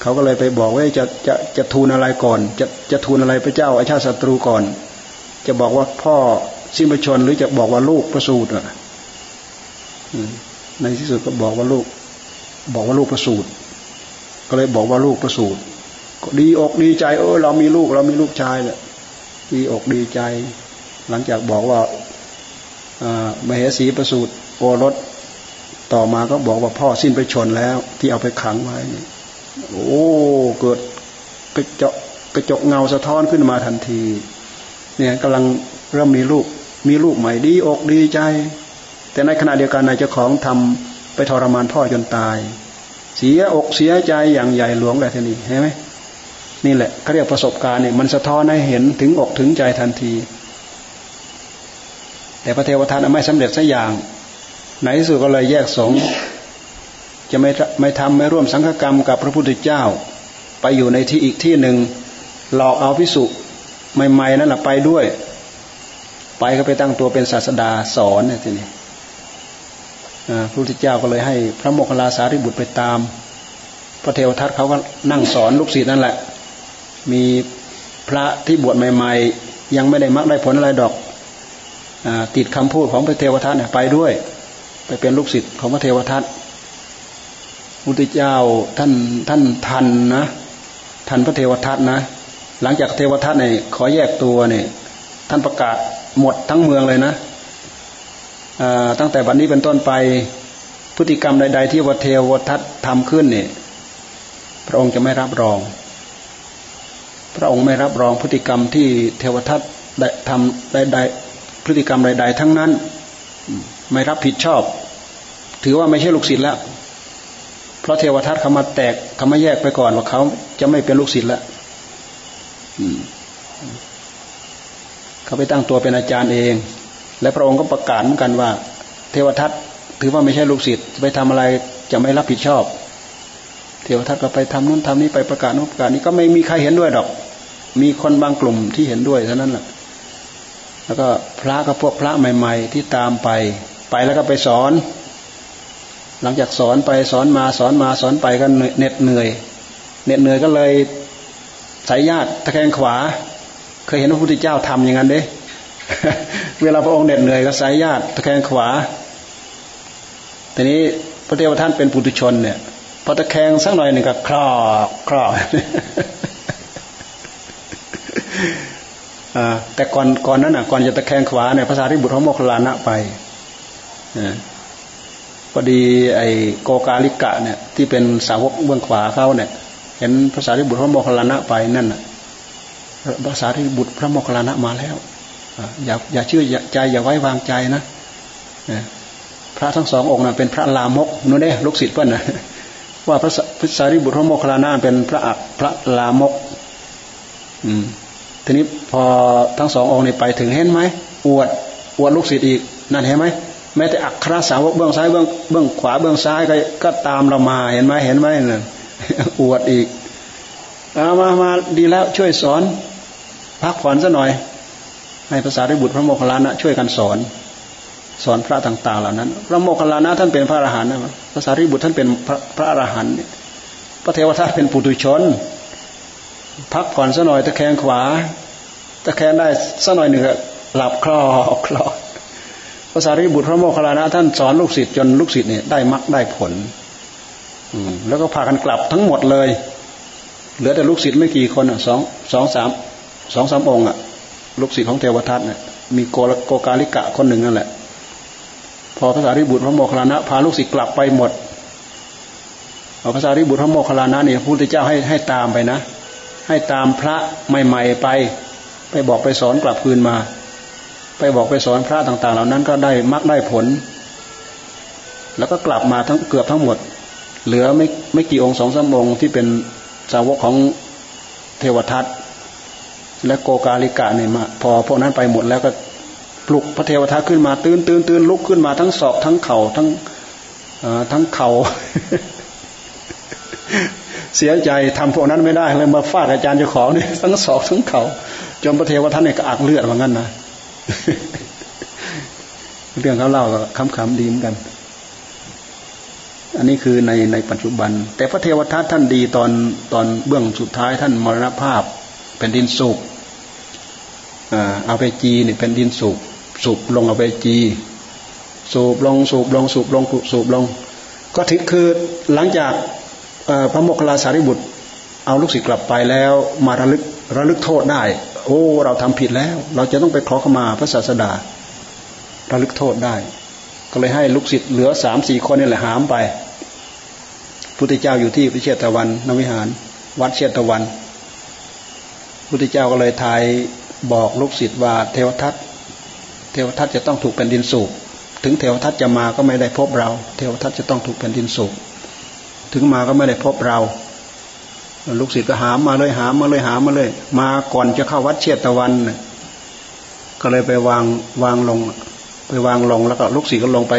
เขาก็เลยไปบอกว่าจะจะจะทูลอะไรก่อน จะจะทูลอะไรพระเจ้าอาชาติศัตรูก่อน จะบอกว่าพ่อสิ้นไปชนหรือจะบอกว่าลูกประสูติอะในที่สุดก็บอกว่าลูก บอกว่าลูกประสูติก็เลยบอกว่าลูกประสูติก็ดีอกดีใจ เออเรามีลูกเรามีลูกชายแหละดีอกดีใจ หลังจากบอกว่ามเหสีประสูติโอรส ต่อมาก็บอกว่าพ่อสิ้นไปชนแล้ว ที่เอาไปขังไว้โอ้เกิดกระจกกระจกเงาสะท้อนขึ้นมาทันที เนี่ยกำลังเริ่มมีลูกมีลูกใหม่ดีอกดีใจ แต่ในขณะเดียวกันนายเจ้าของทำไปทรมานพ่อจนตาย เสียอกเสียใจอย่างใหญ่หลวงแบบนี้เห็นไหมนี่แหละเขาเรียกประสบการณ์เนี่ยมันสะท้อนให้เห็นถึงอกถึงใจทันที แต่พระเทวทัตไม่สำเร็จสักอย่าง ในที่สุดก็เลยแยกสงฆ์จะไม่ไม่ทำไม่ร่วมสังฆกรรมกับพระพุทธเจ้า ไปอยู่ในที่อีกที่หนึ่งหลอกเอาพิสุใหม่ๆนั่นแหละไปด้วย ไปก็ไปตั้งตัวเป็นศาสดาสอนเนี่ยทีนี้พระพุทธเจ้าก็เลยให้พระโมคคัลลาสารีบุตรไปตาม พระเทวทัตเขาก็นั่งสอนลูกศิษย์นั่นแหละ มีพระที่บวชใหม่ ๆ ยังไม่ได้มักได้ผลอะไรดอกอติดคำพูดของพระเทวทัตไปด้วย ไปเป็นลูกศิษย์ของพระเทวทัตพุทธเจ้าท่านท่านทันนะทันพระเทวทัตนะ หลังจากเทวทัตเนี่ยขอแยกตัวเนี่ยท่านประกาศหมดทั้งเมืองเลยนะตั้งแต่วันนี้เป็นต้นไปพฤติกรรมใด ๆ ที่วัเทวทัตทำขึ้นเนี่ยพระองค์จะไม่รับรอง พระองค์ไม่รับรองพฤติกรรมที่เทวทัตได้ทำใด ๆ พฤติกรรมใด ๆ ทั้งนั้น ไม่รับผิดชอบ ถือว่าไม่ใช่ลูกศิษย์แล้ว เพราะเทวทัตเขามาแตกเขามาแยกไปก่อนว่าเขาจะไม่เป็นลูกศิษย์แล้วเขาไปตั้งตัวเป็นอาจารย์เอง และพระองค์ก็ประกาศเหมือนกันว่า เทวทัตถือว่าไม่ใช่ลูกศิษย์จะไปทำอะไรจะไม่รับผิดชอบ เทวทัตก็ไปทำนู้นทำนี้ไปประกาศนู้นประกาศนี้ก็ไม่มีใครเห็นด้วยดอก มีคนบางกลุ่มที่เห็นด้วยเท่านั้นแหละแล้วก็พระก็พวกพระใหม่ ๆ ที่ตามไป ไปแล้วก็ไปสอน หลังจากสอนไปสอนมาสอนมาสอนไปก็เหน็ดเหนื่อยเหน็ดเหนื่อยก็เลยสายญาติตะแคงขวา เคยเห็นพระพุทธเจ้าทำอย่างนั้นเด้เวลาพระองค์เหน็ดเหนื่อยก็สายญาติตะแคงขวาทีนี้พระเทวท่านเป็นปุถุชนเนี่ยพอตะแคงสักหน่อยหนึ่งก็คลอกคลอกแต่ก่อนก่อนนั้นอะก่อนจะตะแคงขวาเนี่ยภาษาที่บุตรเขาโมคลานะไป พอดีไอ้โกกาลิกะเนี่ยที่เป็นสาวกเบื้องขวาเขาเนี่ย เห็นภาษาที่บุตรพระโมคลานะไปนั่นน่ะภาษาที่บุตรพระโมคลานะมาแล้วอย่าอย่าเชื่อใจอย่าไว้วางใจนะพระทั้งสององค์น่ะเป็นพระลามกนู่นเด้ลูกศิษย์เพื่อนนะว่าพระพระสารีบุตรพระโมคคัลลานะเป็นพระอักพระลามก อืม ทีนี้พอทั้งสององค์นี้ไปถึงเห็นไหมอวดอวดลูกศิษย์อีก นั่นเห็นไหม แม้แต่อักครสาวกเบื้องซ้ายเบื้องเบื้องขวาเบื้องซ้ายก็ก็ตามเรามาเห็นไหมเห็นไหมนี่ยอวดอีกเอามามาดีแล้วช่วยสอน พักผ่อนซะหน่อยให้ภาษาริบุตรพระโมคคัลลานะช่วยกันสอน สอนพระต่าง ๆ เหล่านั้น พระโมคคัลลานะท่านเป็นพระอรหันต์นะภาษาริบุตรท่านเป็นพระพระอรหันต์พระเทวทัตเป็นปุถุชน พักผ่อนสัหน่อยตะแคงขวาตะแคงได้สัหน่อยหนึ่งหลับคลอคลอ ภาษาริบุตรพระโมคคัลลานะท่านสอนลูกศิษย์จนลูกศิษย์เนี่ยได้มรรคได้ผล อืแล้วก็พากันกลับทั้งหมดเลย เหลือแต่ลูกศิษย์ไม่กี่คนอะสองสองสามสองสามองค์อะ ลูกศิษย์ของเทวทัตเนี่ยมีโกโกกาลิกะคนหนึ่งนั่นแหละ พอภาษาริบุตรพระโมคคัลลานะพาลูกศิษย์กลับไปหมดพระสารีบุตรพระโมคคัลลานะเนี่ยพระพุทธเจ้าให้ให้ตามไปนะ ให้ตามพระใหม่ ๆไป ไปบอกไปสอนกลับคืนมา ไปบอกไปสอนพระต่าง ๆ เหล่านั้นก็ได้มักได้ผล แล้วก็กลับมาทั้งเกือบทั้งหมด เหลือไม่ไม่กี่องค์สองสามองค์ที่เป็นสาวกของเทวทัตและโกกาลิกะเนี่ยมาพอพวกนั้นไปหมดแล้วก็ปลุกพระเทวทัตขึ้นมาตื่นตื่นตื่นลุกขึ้นมาทั้งศอกทั้งเข่าทั้งทั้งเข่าเสียใจทำพวกนั้นไม่ได้เลยมาฟาดอาจารย์เจ้าของเนี่ยทั้งสอกทั้งเขาจนพระเทวทัตเนี่ยก็อักเลือดว่างั้นนะ เรื่องเขาเล่าก็คำๆดีเหมือนกัน อันนี้คือในในปัจจุบัน แต่พระเทวทัตท่านดีตอนตอนเบื้องสุดท้ายท่านมรณภาพเป็นดินสุกเอาไปจีเนี่ยเป็นดินสุกสูบลงเอาไปจี สูบลงสูบลงสูบลงสูบลง ก็ถือคือหลังจากพระโมคคัลลาสารีบุตร เอาลูกศิษย์กลับไปแล้ว มาระลึกระลึกโทษได้ อ้ เราทำผิดแล้ว เราจะต้องไปขอขมาพระศาสดาระลึกโทษได้ ก็เลยให้ลูกศิษย์เหลือสามสี่คนนี่แหละหามไปพุทธเจ้าอยู่ที่พิเชตวันนวิหาร วัดเชตวันพุทธเจ้าก็เลยทายบอกลูกศิษย์ว่าเทวทัตเทวทัตจะต้องถูกแผ่นดินสูบถึงเทวทัตจะมาก็ไม่ได้พบเรา เทวทัตจะต้องถูกแผ่นดินสูบถึงมาก็ไม่ได้พบเรา ลูกศิษย์ก็หามาเลยหามาเลยหามาเลย มาก่อนจะเข้าวัดเชตะวัน ก็เลยไปวางวางลง ไปวางลงแล้วก็ลูกศิษย์ก็ลงไป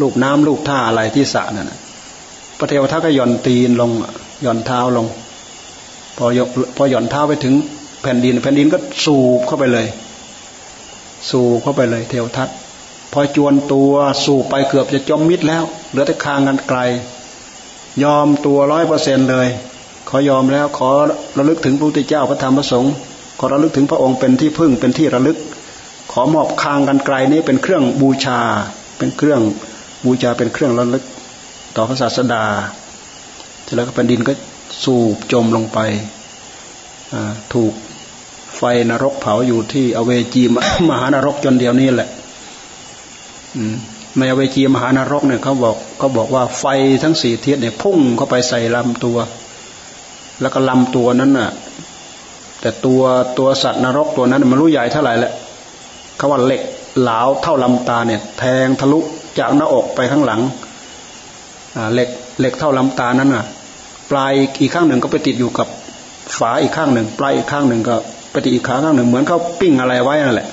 ลูบน้ำลูบท่าอะไรที่สระนั่นพระเทวทัตก็หย่อนตีนลงหย่อนเท้าลง พอยพอหย่อนเท้าไปถึงแผ่นดิน แผ่นดินก็สูบเข้าไปเลย สูบเข้าไปเลย เทวทัตพอจวนตัวสูบไปเกือบจะจมมิดแล้ว เหลือแต่คางกันไกล ยอมตัวร้อยเปอร์เซ็นเลย ขอยอมแล้วขอระลึกถึงพระพุทธเจ้าพระธรรมพระสงฆ์ขอระลึกถึงพระองค์เป็นที่พึ่งเป็นที่ระลึก ขอมอบคางกันไกลนี้เป็นเครื่องบูชา เป็นเครื่องบูชาเป็นเครื่องระลึก ต่อพระศาสดาเสร็จแล้วก็แผ่นดินก็สูบจมลงไปถูกไฟนรกเผาอยู่ที่อเวจีมหานรกจนเดียวนี้แหละในอเวจีมหานรกเนี่ยเขาบอกเขาบอกว่าไฟทั้งสี่ทิศเนี่ยพุ่งเข้าไปใส่ลำตัว แล้วก็ลำตัวนั้นน่ะ แต่ตัวตัวสัตว์นรกตัวนั้นมันรู้ใหญ่เท่าไหร่แหละเขาว่าเหล็กเหลาเท่าลำตาเนี่ย แทงทะลุจากหน้าอกไปข้างหลังเหล็กเหล็กเท่าลำตานั้นน่ะ ปลายอีกข้างหนึ่งก็ไปติดอยู่กับฝาอีกข้างหนึ่ง ปลายอีกข้างหนึ่งก็ไปปฏิอีกขาข้างหนึ่งเหมือนเขาปิ้งอะไรไว้นั่นแหละ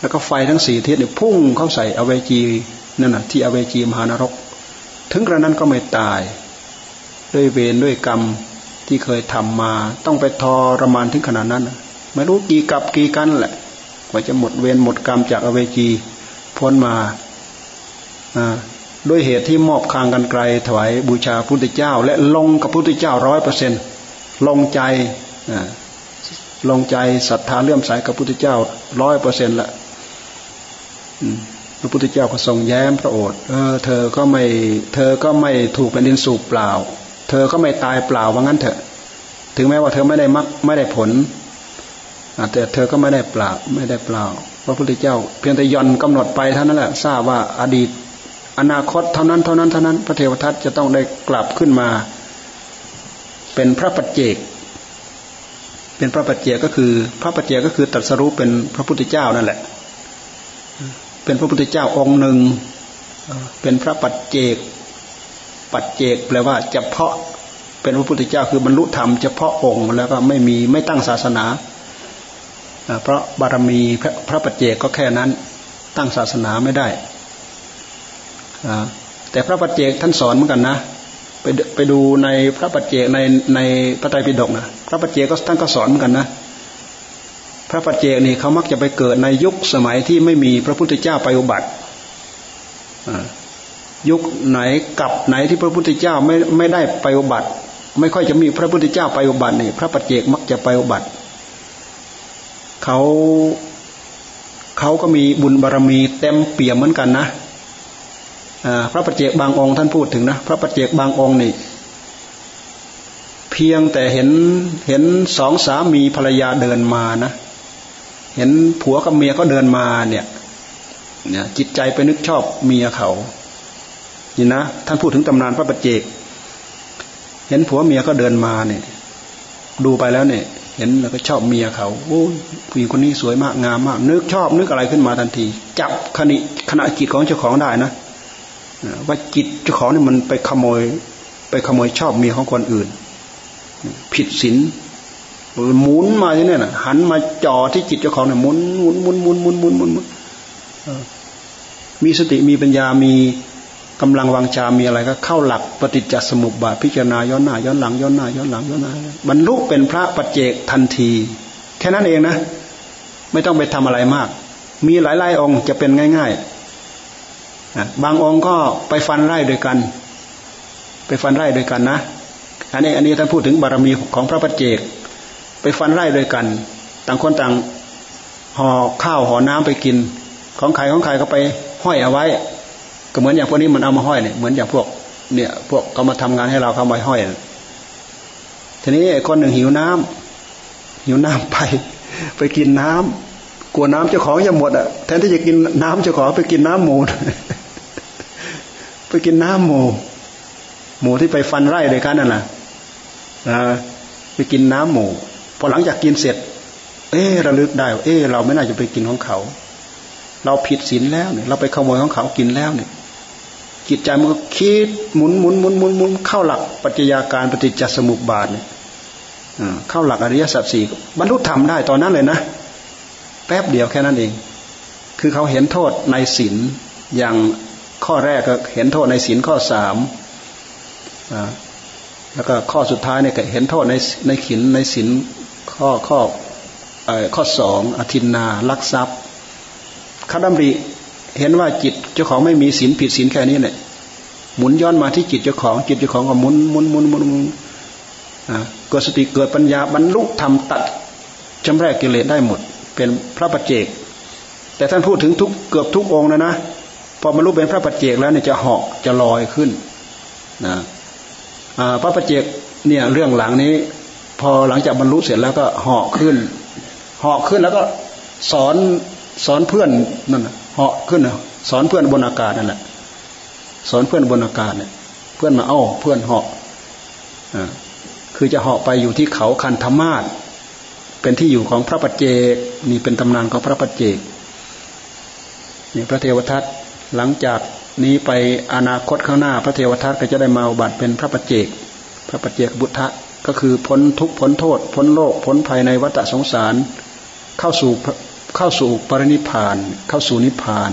แล้วก็ไฟทั้งสี่ทิศเนี่ยพุ่งเข้าใส่อเวจีนั่นน่ะ ที่อเวจีมหานรก ถึงกระนั้นก็ไม่ตาย ด้วยเวรด้วยกรรม ที่เคยทำมา ต้องไปทรมานถึงขนาดนั้น ไม่รู้กี่กับกี่กันแหละ กว่าจะหมดเวรหมดกรรมจากอเวจีพ้นมาด้วยเหตุที่มอบคางกันไกลถวายบูชาพุทธเจ้า และลงกับพุทธเจ้าร้อยเปอร์เซ็นลงใจลงใจศรัทธาเลื่อมใสกับพุทธเจ้าร้อยเปอร์เซ็นต์ละพระพุทธเจ้าก็ทรงแย้มพระโอษฐ์เออเธอก็ไม่ เธอก็ไม่ถูกแผ่นดินสูบเปล่า อก็ไม่ตายเปล่าว่างั้นเถอะ ถึงแม้ว่าเธอไม่ได้มักไม่ได้ผลแต่เธอก็ไม่ได้เปล่าไม่ได้เปล่าพระพุทธเจ้า เพียงแต่ย่อนกำหนดไปเท่านั้นแหละทราบว่าอดีต อนาคตเท่านั้นเท่านั้นเท่านั้น พระเทวทัตจะต้องได้กลับขึ้นมา เป็นพระปัจเจก เป็นพระปัจเจกก็คือ พระปัจเจกก็คือตรัสรู้เป็นพระพุทธเจ้านั่นแหละ เป็นพระพุทธเจ้าองค์หนึ่งเป็นพระปัจเจก ปัจเจกแปลว่าเฉพาะเป็นพระพุทธเจ้าคือบรรลุธรรมเฉพาะองค์แล้วก็ไม่มีไม่ตั้งศาสนา เพราะบารมีพระพระปัจเจกก็แค่นั้นตั้งศาสนาไม่ได้ แต่พระปัจเจกท่านสอนเหมือนกันนะไปไปดูในพระปัจเจกในในพระไตรปิฎกนะพระปัจเจกก็ท่านก็สอนเหมือนกันนะพระปัจเจกนี่เขามักจะไปเกิดในยุคสมัยที่ไม่มีพระพุทธเจ้าไปอุบัติ ยุคไหนกับไหนที่พระพุทธเจ้าไม่ไม่ได้ไปอุบัติ ไม่ค่อยจะมีพระพุทธเจ้าไปอุบัติเนี่ยพระปัจเจกมักจะไปอุบัติเขาเขาก็มีบุญบารรมีเต็มเปี่ยมเหมือนกันนะพระปัจเจกบางองค์ท่านพูดถึงนะพระปัจเจกบางองค์นี่เพียงแต่เห็นเห็นสองสามีภรรยาเดินมานะ เห็นผัวกับเมียก็เดินมาเนี่ยจิตใจไปนึกชอบเมียเขา นี่นะท่านพูดถึงตำนานพระปัจเจก เห็นผัวเมียก็เดินมาเนี่ย ดูไปแล้วเนี่ย เห็นแล้วก็ชอบเมียเขาโอ้ผู้หญิงคนนี้สวยมากงามมาก นึกชอบนึกอะไรขึ้นมาทันที จับขณะขณะจิตของเจ้าของได้นะว่าจิตเจ้าของนี่มันไปขโมย ไปขโมยชอบเมียของคนอื่น ผิดศีลหมุนมาอย่างนี้นะหันมาจ่อที่จิตเจ้าของเนี่ยหมุนหมุนหมุนหมุนหมุนหมุนหมุนมีสติมีปัญญามี กำลังวังชามีอะไรก็เข้าหลักปฏิจจสมุปบาทพิจารณาย้อนหน้าย้อนหลังย้อนหน้าย้อนหลังย้อนหน้าบรรลุเป็นพระปัจเจกทันที แค่นั้นเองนะ ไม่ต้องไปทำอะไรมาก มีหลายๆองค์จะเป็นง่ายๆบางองค์ก็ไปฟันไร่ด้วยกัน ไปฟันไร่ด้วยกันนะอันนี้อันนี้ท่านพูดถึงบารมีของพระปัจเจก ไปฟันไร่ด้วยกัน ต่างคนต่างห่อข้าวห่อน้ำไปกิน ของใครของใครก็ไปห้อยเอาไว้ ก็เหมือนอย่างพวกนี้มันเอามาห้อยเนี่ยเหมือนอย่างพวกเนี่ย พวกเขามาทำงานให้เราเขามาห้อยทีนี้คนหนึ่งหิวน้ำหิวน้ำไป ไปกินน้ำกลัวน้ำเจ้าของจะหมดอะแทนที่จะกินน้ำเจ้าของไปกินน้ำหมูไปกินน้ำหมูหมูที่ไปฟันไร่ด้วยกันนั่นแหละไปกินน้ำหมูพอหลังจากกินเสร็จ เออระลึกได้ เออเราไม่น่าจะไปกินของเขา เราผิดศีลแล้วเนี่ย เราไปขโมยของเขากินแล้วเนี่ย จิตใจมันก็คิดหมุนหมุนหมุนหมุนหมุนเข้าหลักปัจจัยาการปฏิจจสมุปบาทเนี่ยเข้าหลักอริยสัจสี่บรรลุธรรมได้ตอนนั้นเลยนะ แป๊บเดียวแค่นั้นเอง คือเขาเห็นโทษในศีลอย่างข้อแรกก็เห็นโทษในศีลข้อสามแล้วก็ข้อสุดท้ายเนี่ยก็เห็นโทษในในขินในศีลข้อข้อข้อสองอธินนาลักทรัพย์คดัมริ เห็นว่าจิตเจ้าของไม่มีศีลผิดศีลแค่นี้เนี่ยหมุนย้อนมาที่จิตเจ้าของ จิตเจ้าของก็หมุนหมุนหมุนหมุนหมุนเกิดสติเกิดปัญญาบรรลุธรรมตัดจำแรกกิเลสได้หมด เป็นพระปัจเจก แต่ท่านพูดถึงทุกเกือบทุกองค์นะนะพอบรรลุเป็นพระปัจเจกแล้วเนี่ยจะเหาะจะลอยขึ้นนะพระปัจเจกเนี่ยเรื่องหลังนี้ พอหลังจากบรรลุเสร็จแล้วก็เหาะขึ้นเหาะขึ้นแล้วก็สอนสอนเพื่อนนั่น เหาะขึ้นสอนเพื่อนบนอากาศนั่นแหละสอนเพื่อนบนอากาศเนี่ยเพื่อนมาเอ้าเพื่อนเหาะคือจะเหาะไปอยู่ที่เขาคันธมาศเป็นที่อยู่ของพระปัจเจกนี่เป็นตำนานของพระปัจเจกนี่พระเทวทัตหลังจากนี้ไปอนาคตข้างหน้า พระเทวทัตก็จะได้มาบัติเป็นพระปัจเจก พระปัจเจกบุตรก็คือพ้นทุกพ้นโทษ พ้นโลกพ้นภัยในวัฏสงสาร เข้าสู่ เข้าสู่ปรินิพาน เข้าสู่นิพาน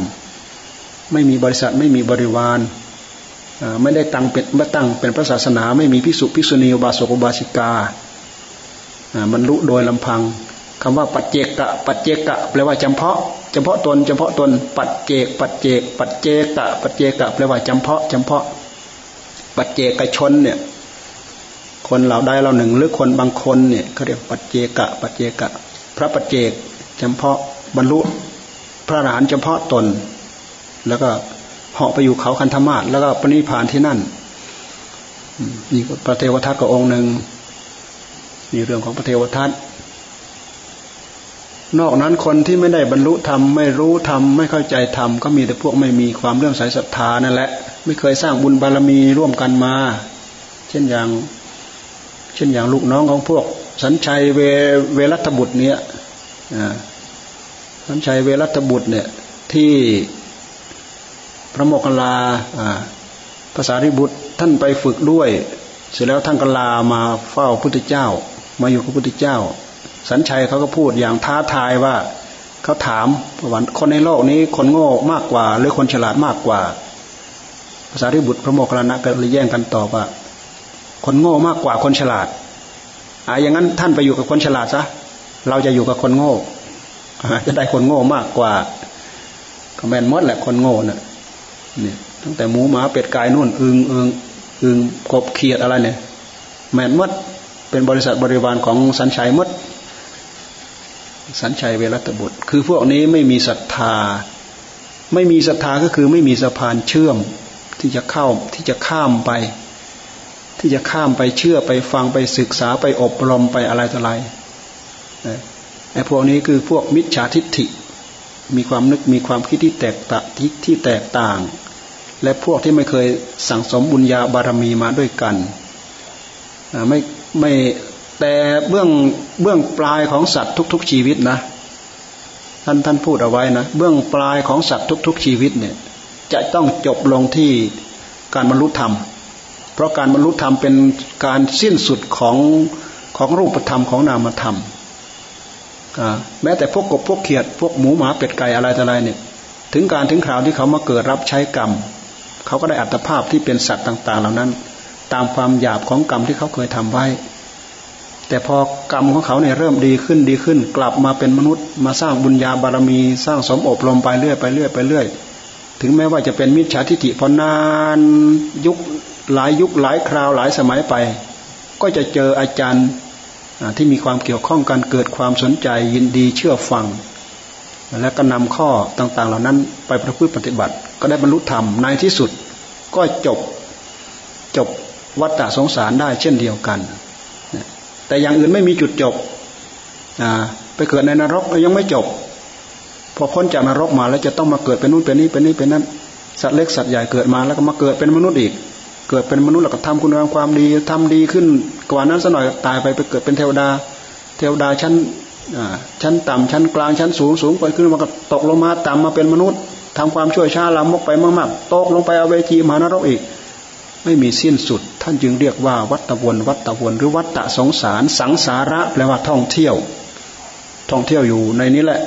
ไม่มีบริษัทไม่มีบริวารไม่ได้ตั้งเป็นไม่ตั้งเป็นพระศาสนา ไม่มีพิสุพิสุณีบาสกบาสิกามันรู้โดยลำพังคำว่าปัจเจกะปัจเจกะแปลว่าจำเพาะจำเพาะตนจำเพาะตน ปัจเจก ปัจเจก ปัจเจกะปัจเจกะแปลว่าจำเพาะจำเพาะ ปัจเจกชนเนี่ย คนเราได้เราหนึ่งหรือคนบางคนเนี่ยเขาเรียกปัจเจกะ ปัจเจกะ พระปัจเจกจำเพาะ บรรลุพระอรหันต์เฉพาะตน แล้วก็เหาะไปอยู่เขาคันธมาศแล้วก็ปณิพานที่นั่นนี่พระเทวทัตก็องค์หนึ่งนี่เรื่องของพระเทวทัตนอกนั้นคนที่ไม่ได้บรรลุธรรมไม่รู้ธรรมไม่เข้าใจธรรมก็มีแต่พวกไม่มีความเรื่องสายศรัทธานั่นแหละ ไม่เคยสร้างบุญบารมีร่วมกันมา เช่นอย่าง เช่นอย่างลูกน้องของพวก สัญชัยเวเวรัตบุตรเนี่ย สัญชัยเวรัตบุตรเนี่ยที่พระโมคคัลลาภาษาริบุตรท่านไปฝึกด้วย เสร็จแล้วท่านก็ลามาเฝ้าพุทธเจ้า มาอยู่กับพุทธเจ้า สัญชัยเขาก็พูดอย่างท้าทายว่าเขาถามว่าคนในโลกนี้คนโง่มากกว่า หรือคนฉลาดมากกว่า ภาษาริบุตรพระโมคคัลลานะก็เลยแย่งกันตอบว่า คนโง่มากกว่าคนฉลาดอ่าอย่างนั้นท่านไปอยู่กับคนฉลาดซะเราจะอยู่กับคนโง่ จะได้คนโง่มากกว่าก็แม่นมดแหละคนโง่น่ะเนี่ยตั้งแต่หมูหมาเป็ดไก่นู่นอึงอึงอึงกบเขียดอะไรเนี่ย แม่นมดเป็นบริษัทบริวารของสัญชัยมด สัญชัยเวรัตบุตร คือพวกนี้ไม่มีศรัทธา ไม่มีศรัทธาก็คือไม่มีสะพานเชื่อมที่จะเข้าที่จะข้ามไป ที่จะข้ามไปเชื่อไปฟังไปศึกษาไปอบรมไปอะไรต่ออะไร ไอ้พวกนี้คือพวกมิจฉาทิฏฐิ มีความนึกมีความคิดที่แตกต่างที่แตกต่าง และพวกที่ไม่เคยสั่งสมบุญญาบารมีมาด้วยกันไม่ไม่แต่เบื้องเบื้องปลายของสัตว์ทุก ๆ ชีวิตนะ ท่านท่านพูดเอาไว้นะ เบื้องปลายของสัตว์ทุก ๆ ชีวิตเนี่ย จะต้องจบลงที่การบรรลุธรรม เพราะการบรรลุธรรมเป็นการสิ้นสุดของของรูปธรรมของนามธรรม แม้แต่พวกกบพวกเขียด พวกหมูหมาเป็ดไก่อะไรต่ออะไรเนี่ย ถึงการถึงคราวที่เขามาเกิดรับใช้กรรม เขาก็ได้อัตภาพที่เป็นสัตว์ต่าง ๆ เหล่านั้น ตามความหยาบของกรรมที่เขาเคยทำไว้ แต่พอกรรมของเขาเนี่ยเริ่มดีขึ้นดีขึ้น กลับมาเป็นมนุษย์ มาสร้างบุญญาบารมีสร้างสมอบรมไปเรื่อยไปเรื่อยไปเรื่อยถึงแม้ว่าจะเป็นมิจฉาทิฏฐิพอนานยุคหลายยุคหลายคราวหลายสมัยไป ก็จะเจออาจารย์ ที่มีความเกี่ยวข้องกันเกิดความสนใจยินดีเชื่อฟัง และก็นำข้อต่างๆ เหล่านั้นไปประพฤติปฏิบัติ ก็ได้บรรลุธรรมในที่สุดก็จบจบวัฏฏะสงสารได้เช่นเดียวกัน แต่อย่างอื่นไม่มีจุดจบไปเกิดในนรกยังไม่จบ พอพ้นจากนรกมาแล้วจะต้องมาเกิดเป็นนู่นเป็นนี้เป็นนี้เป็นนั้นสัตว์เล็กสัตว์ใหญ่เกิดมาแล้วก็มาเกิดเป็นมนุษย์อีก เกิดเป็นมนุษย์แล้วก็ทำคุณงามความดีทำดีขึ้นกว่านั้นสักหน่อยตายไปไปเกิดเป็นเทวดา เทวดาชั้นชั้นต่ำชั้นกลางชั้นสูงสูงไปขึ้นมาก็ตกลงมาต่ำมาเป็นมนุษย์ทำความช่วยชาลามกไปมากๆตกลงไปเอาเวจีมหานรกอีก ไม่มีสิ้นสุด ท่านจึงเรียกว่าวัตวนวัตวนหรือวัตตะสงสาร สังสาระแปลว่าท่องเที่ยว ท่องเที่ยวอยู่ในนี้แหละ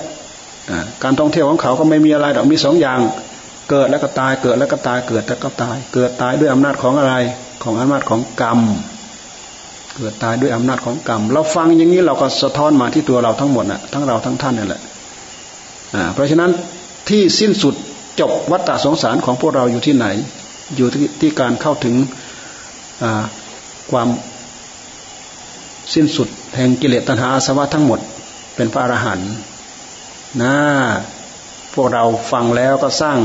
การท่องเที่ยวของเขาก็ไม่มีอะไรหรอกมีสองอย่าง เกิดแล้วก็ตายเกิดแล้วก็ตายเกิดแล้วก็ตาย เกิดตายด้วยอำนาจของอะไร ของอำนาจของกรรม เกิดตายด้วยอำนาจของกรรม เราฟังอย่างนี้เราก็สะท้อนมาที่ตัวเราทั้งหมดน่ะทั้งเราทั้งท่านนี่แหละอ่าเพราะฉะนั้นที่สิ้นสุดจบวัฏฏะสงสารของพวกเราอยู่ที่ไหน อยู่ที่ที่การเข้าถึงความสิ้นสุดแห่งกิเลสตัณหาอาสวะทั้งหมด เป็นพระอรหันต์นะพวกเราฟังแล้วก็สร้าง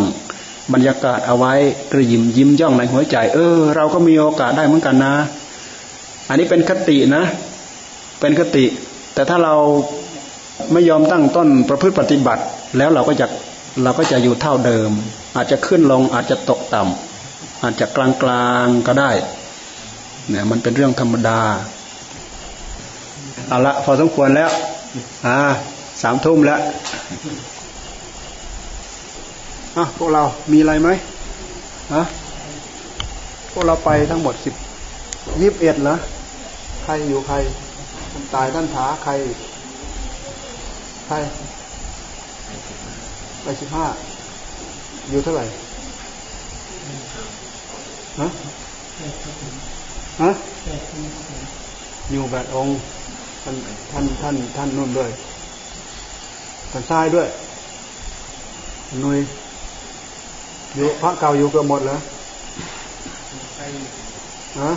บรรยากาศเอาไว้กระยิมยิ้มย่องในหัวใจ เออ เราก็มีโอกาสได้เหมือนกันนะ อันนี้เป็นคตินะ เป็นคติ แต่ถ้าเราไม่ยอมตั้งต้นประพฤติปฏิบัติ แล้วเราก็จะเราก็จะอยู่เท่าเดิม อาจจะขึ้นลงอาจจะตกต่ำอาจจะกลางกลางก็ได้เนี่ยมันเป็นเรื่องธรรมดาเอาละพอสมควรแล้ว อ่าสามทุ่มแล้ว อะพวกเรามีอะไรไหมฮะพวกเราไปทั้งหมดสิบยิบเอ็ดเหรอใครอยู่ใครท่านตายท่านถาใครใครไปสิบห้าอยู่เท่าไหร่ฮะฮะอยู่แบบองค์ท่านท่านท่านท่านนุ่นด้วยท่านทรายด้วยนุย อยู่พระเก่าอยู่เกือบหมดเหรอฮะ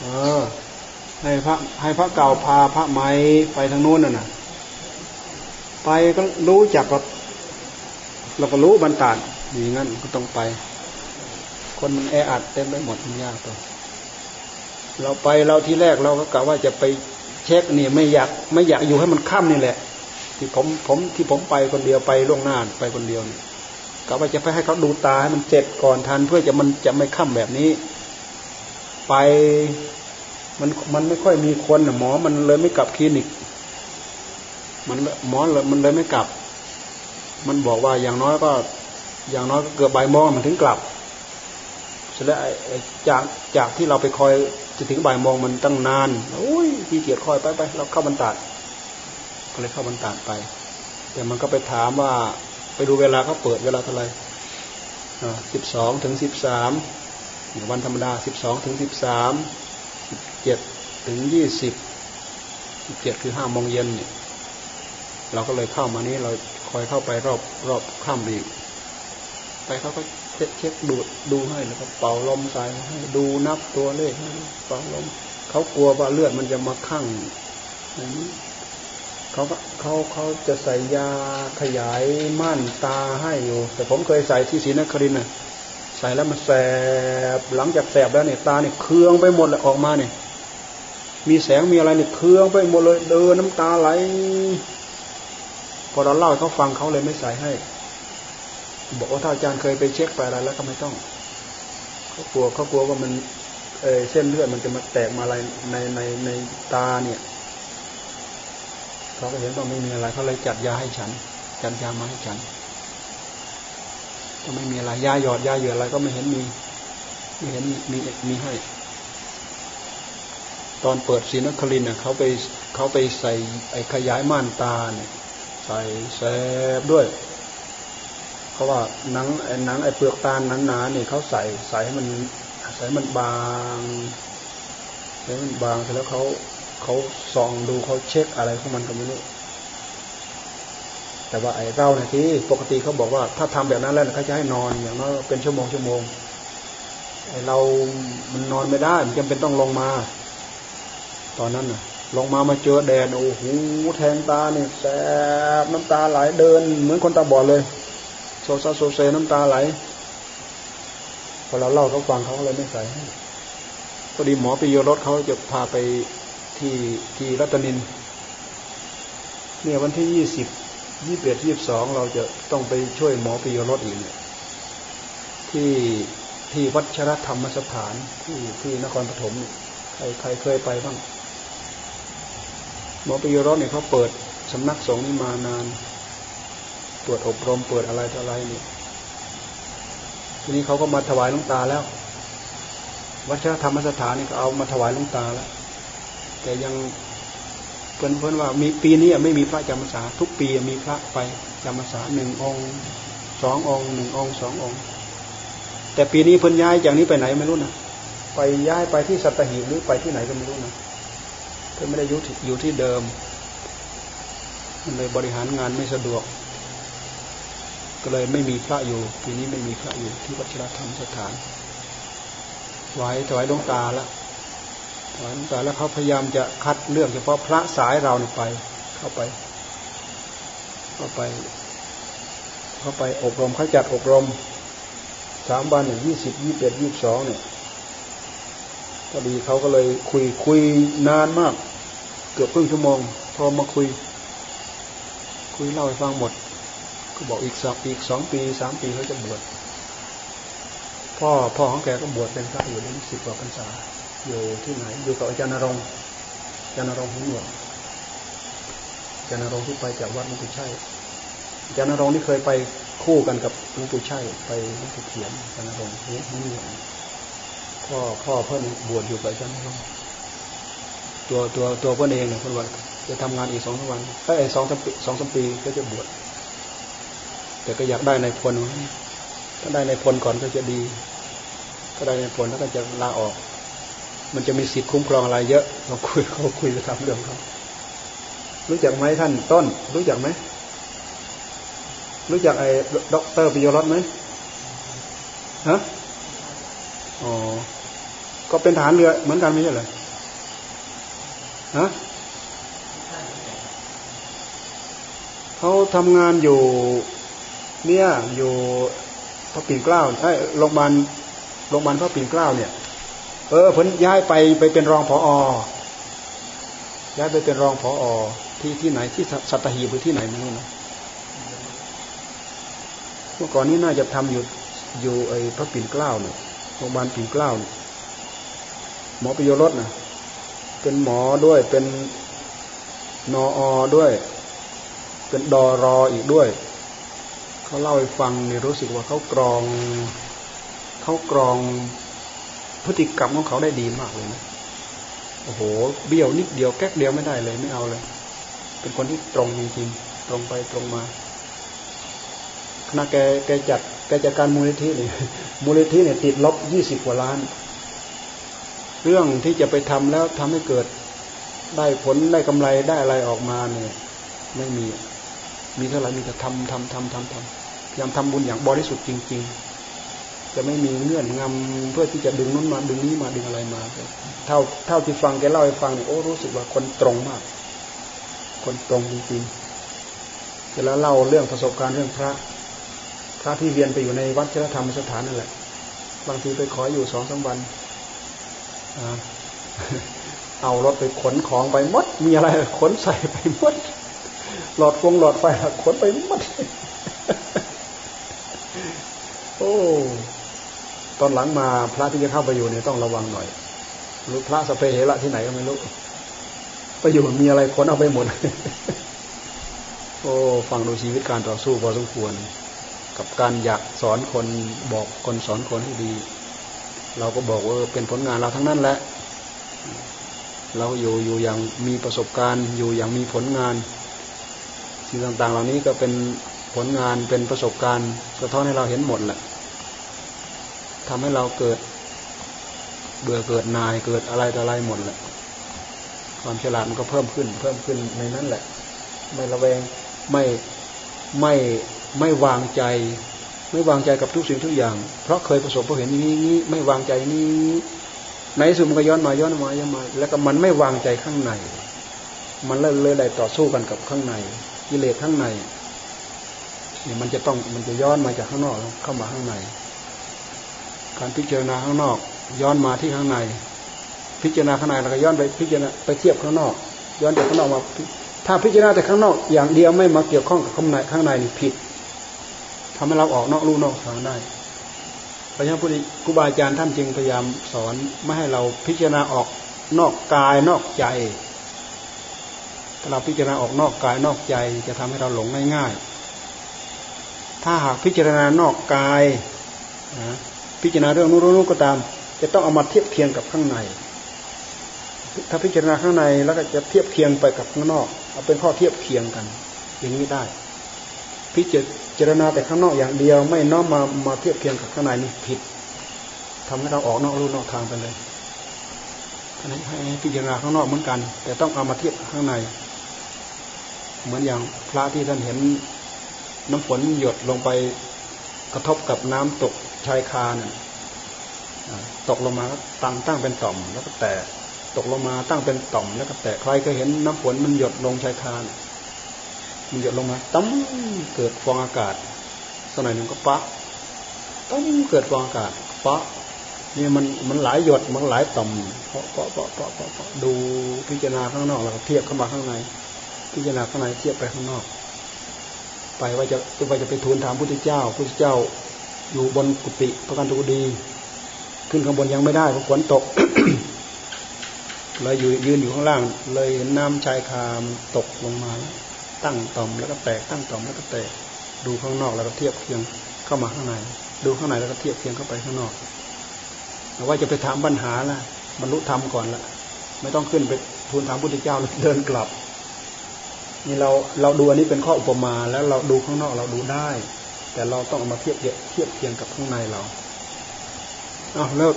เออ ให้พระให้พระเก่าพาพระไม้ไปทางนู้นน่ะนะไปก็รู้จักก็เราก็รู้บรรดาอย่างนั้นก็ต้องไป คนมันแออัดเต็มไปหมดมันยากตัวเราไปเราที่แรกเราก็กะว่าจะไปเช็คนี่ไม่อยาก ไม่อยากอยู่ให้มันค่ำนี่แหละ ที่ผมผมที่ผมไปคนเดียวไปล่วงหน้าไปคนเดียวนี่กะว่าจะไปให้เขาดูตาให้มันเจ็บก่อนทันเพื่อจะมันจะไม่ค่ำแบบนี้ ไปมันมันไม่ค่อยมีคนหมอมันเลยไม่กลับคลินิก มันหมอเลยมันเลยไม่กลับ มันบอกว่าอย่างน้อยก็ อย่างน้อยก็เกือบบ่ายโมงมันถึงกลับเสร็จแล้วจากจากที่เราไปคอยจะถึงบ่ายโมงมันตั้งนานโอ้ยที่เกียจคอยไปไปเราเข้าบรรทัด ก็เลยเข้าบรรทัดไป แต่มันก็ไปถามว่าไปดูเวลาเขาเปิดเวลาเท่าไหร่สิบสองถึงสิบสามวันธรรมดาสิบสองถึงสิบสามสิบเจ็ดถึงยี่สิบสิบเจ็ดคือห้าโมงเย็นเนี่ยเราก็เลยเข้ามานี้เราคอยเข้าไปรอบรอบข้ามอีกไปเขาก็เช็คเช็คดูดูให้แล้วก็เป่าลมใส่ให้ดูนับตัวเลขเป่าลมเขากลัวว่าเลือดมันจะมาคั่งอย่างนี้ เขาก็เขาเขาจะใส่ยาขยายม่านตาให้อยู่ แต่ผมเคยใส่ที่ศรีนครินน่ะใส่แล้วมันแสบหลังจากแสบแล้วเนี่ยตาเนี่ยเคืองไปหมดเลยออกมาเนี่ยมีแสงมีอะไรเนี่ยเคืองไปหมดเลยเดินน้ำตาไหลพอเราเล่าเขาฟังเขาเลยไม่ใส่ให้ บอกว่าถ้าอาจารย์เคยไปเช็คไปอะไรแล้วก็ไม่ต้องเขากลัวเขากลัวว่ามันเอเส้นเลือดมันจะมาแตกมาอะไรในในในตาเนี่ย เขาก็เห็นว่าไม่มีอะไรเขาเลยจัดยาให้ฉัน จัดยามาให้ฉัน ก็ไม่มีอะไรยาหยอดยาเหยื่ออะไรก็ไม่เห็นมี ไม่เห็นมีมีให้ ตอนเปิดศีนครินเนี่ยเขาไปเขาไปใส่ไอ้ขยายม่านตาเนี่ย ใส่แสบด้วยเพราว่าหนังไอ้หนังไอ้เปลือกตาหนาๆเนี่ยเขาใส่ใส่ให้มันใส่มันบางใส่มันบางเสร็จแล้วเขา เขาส่องดูเขาเช็คอะไรของมันก็ไม่รู้แต่ว่าไอ้เราเนี่ยที่ปกติเขาบอกว่าถ้าทำแบบนั้นแล้วเขาจะให้นอนอย่างน้อยเป็นชั่วโมงชั่วโมงไอ้เรา มันนอนไม่ได้มันจำเป็นต้องลงมา ตอนนั้นน่ะ ลงมามาเจอแดดโอ้โหแทงตาเนี่ยแสบน้ำตาไหลเดิน เหมือนคนตาบอดเลยโซซาโซเซน้ำตาไหลพอเราเล่าเขาฟังเขาเลยไม่ใส่พอดีหมอปิโยรถเขาจะพาไป ที่ที่รัตนินเนี่ยวันที่ยี่สิบยี่สิบเอ็ดยี่สิบสองเราจะต้องไปช่วยหมอปิโยรถอีกเนี่ยที่ที่วัชรธรรมสถานที่ที่นครปฐมใครใครเคยไปบ้าง หมอปิโยรถเนี่ยเขาเปิดสำนักสงฆ์นี่มานาน ตรวจอบรมเปิดอะไรต่ออะไรเนี่ยทีนี้เขาก็มาถวายลุงตาแล้ว วัชรธรรมสถานนี่ก็เอามาถวายลุงตาแล้ว แต่ยังเพื่อนเพื่อนว่ามีปีนี้ไม่มีพระจำพรรษา ทุกปีมีพระไปจำพรรษาหนึ่งองค์สององค์หนึ่งองค์สององค์ แต่ปีนี้เพิ่นย้ายจากนี้ไปไหนไม่รู้นะไปย้ายไปที่สัตหีบหรือไปที่ไหนก็ไม่รู้นะเพิ่นไม่ได้อยู่อยู่ที่เดิมมันเลยบริหารงานไม่สะดวก ก็เลยไม่มีพระอยู่ ปีนี้ไม่มีพระอยู่ที่วัชรธรรมสถานไว้ถวายดวงตาแล้ วถอนแต่แล้วเขาพยายามจะคัดเลือกเฉพาะพระสายเราไป เข้าไป เข้าไป เข้าไปอบรมเขาจัดอบรมสามวันเนี่ยยี่สิบยี่สิบเอ็ดยี่สิบสองเนี่ยพอดีเขาก็เลยคุยคุยนานมาก เกือบครึ่งชั่วโมง พอมาคุย คุยเล่าให้ฟังหมด ก็บอกอีกสองอีกสองปีสามปีเขาจะบวชพ่อพ่อของแกก็บวชเป็นพระอยู่ได้สิบกว่าพรรษา อยู่ที่ไหน อยู่กับอาจารย์นรงค์อาจารย์นรงค์หุ่นหนวดอาจารย์นรงค์ที่ไปจากวัดมันกุใช่อาจารย์นรงค์นี่เคยไปคู่กันกับหลวงปู่ชัยไปหลวงปู่เขียนกันนรงนี่นี่พ่อพ่อเพิ่นบวชอยู่ไปจันทร์ตัวตัวตัวเพิ่นเองเนี่ยเพิ่นว่าจะทำงานอีกสองสามวันไอ้สองสามปีสองสามปีก็จะบวชแต่ก็อยากได้ในพลถ้าได้ในพลก่อนก็จะดีถ้าได้ในพลแล้วก็จะลาออก มันจะมีสิทธิ์คุ้มครองอะไรเยอะเราคุยเขาคุยจะทำเรื่องเขารู้จักไหมท่านต้น รู้จักไหมรู้จักไอ้ด็อกเตอร์ปิยรสไหมฮะอ๋อก็เป็นทหารเรือเหมือนกันไม่ใช่เหรอฮะเขาทำงานอยู่ เนี่ยอยู่พระปิ่นเกล้าไอ้โรงพยาบาลโรงพยาบาลพระปิ่นเกล้าเนี่ย เออเพิ่นย้ายไปไปเป็นรองผอย้ายไปเป็นรองผอที่ที่ไหนที่สัตหีบหรือที่ไหนไม่รู้นะเมื่อก่อนนี้น่าจะทำอยู่อยู่ไอ้พระปิ่นเกล้าเนี่ยโรงพยาบาลปิ่นเกล้าหมอปิยรสนะเป็นหมอด้วยเป็นนออด้วย เป็นดอรออีกด้วย เขาเล่าให้ฟังเนี่ยรู้สึกว่าเขากรอง เขากรอง พฤติกรรมของเขาได้ดีมากเลยนะโอ้โห เบี้ยวนิดเดียวแก๊กเดียวไม่ได้เลยไม่เอาเลย เป็นคนที่ตรงจริงๆตรงไปตรงมาคณะแกแกจัดแกจัดการมูลนิธิเนี่ยมูลนิธิเนี่ยติดลบยี่สิบกว่าล้าน เรื่องที่จะไปทำแล้วทำให้เกิดได้ผลได้กำไรได้อะไรออกมาเนี่ย ไม่มี มีเท่าไหร่มีแต่ทำทำทำทำทำพยายามทำบุญอย่างบริสุทธิ์จริง ๆ จะไม่มีเงื่อนงำเพื่อที่จะดึงนู้นมาดึงนี้มาดึงอะไรมา เท่าเท่าที่ฟังแกเล่าให้ฟังเนี่ยโอ้รู้สึกว่าคนตรงมาก คนตรงจริงๆเวลาเล่าเรื่องประสบการณ์เรื่องพระ พระที่เวียนไปอยู่ในวัดเชลธรรมสถานนั่นแหละ บางทีไปขออยู่สองสามวันเอารถไปขนของไปมด มีอะไรขนใส่ไปมด หลอดฟงหลอดไฟขนไปมด โอ้ ตอนหลังมาพระที่จะเข้าไปอยู่เนี่ยต้องระวังหน่อยรู้พระสเปเหระที่ไหนก็ไม่รู้ไปอยู่มีอะไรขนเอาไปหมด โอ้ฟังดูชีวิตการต่อสู้พอสมควร กับการอยากสอนคนบอกคนสอนคนให้ดี เราก็บอกว่าเป็นผลงานเราทั้งนั้นแหละ เราอยู่อยู่อย่างมีประสบการณ์อยู่อย่างมีผลงานสิ่งต่างๆ เหล่านี้ก็เป็นผลงานเป็นประสบการณ์สะท้อนให้เราเห็นหมดแหละ ทำให้เราเกิด เบื่อเกิดนายเกิดอะไรต่ออะไรหมดแหละความฉลาดมันก็เพิ่มขึ้น เพิ่มขึ้นในนั้นแหละ ไม่ระแวงไม่ไม่ไม่วางใจ ไม่วางใจกับทุกสิ่งทุกอย่าง เพราะเคยประสบพบเห็นนี้นี้ไม่วางใจนี้ในสุดมันก็ย้อนมาย้อนมาย้อนมา แล้วก็มันไม่วางใจข้างใน มันเลยเลยได้ต่อสู้กันกับข้างในกิเลสข้างในเนี่ยมันจะต้องมันจะย้อนมาจากข้างนอกเข้ามาข้างใน การพิจารณาข้างนอก ย้อนมาที่ข้างใน พิจารณาข้างในแล้วก็ย้อนไปพิจารณาไปเทียบข้างนอก ย้อนจากข้างนอกมา ถ้าพิจารณาแต่ข้างนอก อย่างเดียวไม่มาเกี่ยวข้องกับข้างในข้างในนี่ผิดทำให้เราออกนอกลู่นอกทางได้พระเจ้าพุทธครูบาอาจารย์ท่านจึงพยายามสอนไม่ให้เราพิจารณาออกนอกกายนอกใจถ้าเราพิจารณาออกนอกกายนอกใจจะทำให้เราหลงง่ายๆ ถ้าหากพิจารณานอกกายนะ พิจารณาเรื่องนู้นนู้นก็ตาม จะต้องเอามาเทียบเคียงกับข้างใน ถ้าพิจารณาข้างในแล้วก็จะเทียบเคียงไปกับข้างนอก เอาเป็นข้อเทียบเคียงกัน อย่างนี้ได้ พิจารณาแต่ข้างนอกอย่างเดียว ไม่น้อมมามาเทียบเคียงกับข้างในนี่ผิดทำให้เราออกนอกรูนอกทางไปเลยให้พิจารณาข้างนอกเหมือนกัน แต่ต้องเอามาเทียบข้างใน เหมือนอย่างพระที่ท่านเห็นน้ำฝนหยดลงไปกระทบกับน้ำตก ชายคาเนี่ยตกลงมาตั้งตั้งเป็นต่อม แล้วก็แตกตกลงมาตั้งเป็นต่อม แล้วก็แตกใครก็เห็นน้ำฝนมันหยดลงชายคามันหยดลงมาตั้มเกิดฟองอากาศสักหน่อยหนึ่งก็ปะตั้มเกิดฟองอากาศปะนี่มันมันหลายหยดมันหลายต่อมเพาะเพาะเพาะเพาะเพาะดูพิจารณาข้างนอกแล้วเทียบเข้ามาข้างใน พิจารณาข้างในเทียบไปข้างนอก ไปว่าจะว่าจะไปทูลถามพุทธเจ้าพุทธเจ้า อยู่บนกุฏิพระกันตุดี ขึ้นข้างบนยังไม่ได้เพราะฝนตกเลยอยู่ยืนอยู่ข้างล่าง เลยเห็นน้ำชายคามตกลงมา ตั้งต่อมแล้วก็แตกตั้งต่อมแล้วก็แตกดูข้างนอกแล้วก็เทียบเคียงเข้ามาข้างใน ดูข้างในแล้วก็เทียบเคียงเข้าไปข้างนอกแต่ว่าจะไปถามปัญหาล่ะบรรลุธรรมก่อนละไม่ต้องขึ้นไปทูลถามพุทธเจ้าแล้วเดินกลับนี่เราเราดูอันนี้เป็นข้ออุปมาแล้วเราดูข้างนอกเราดูได้ แต่เราต้องเอามาเทียบเทียบเคียงกับข้างในเราเอาเลิก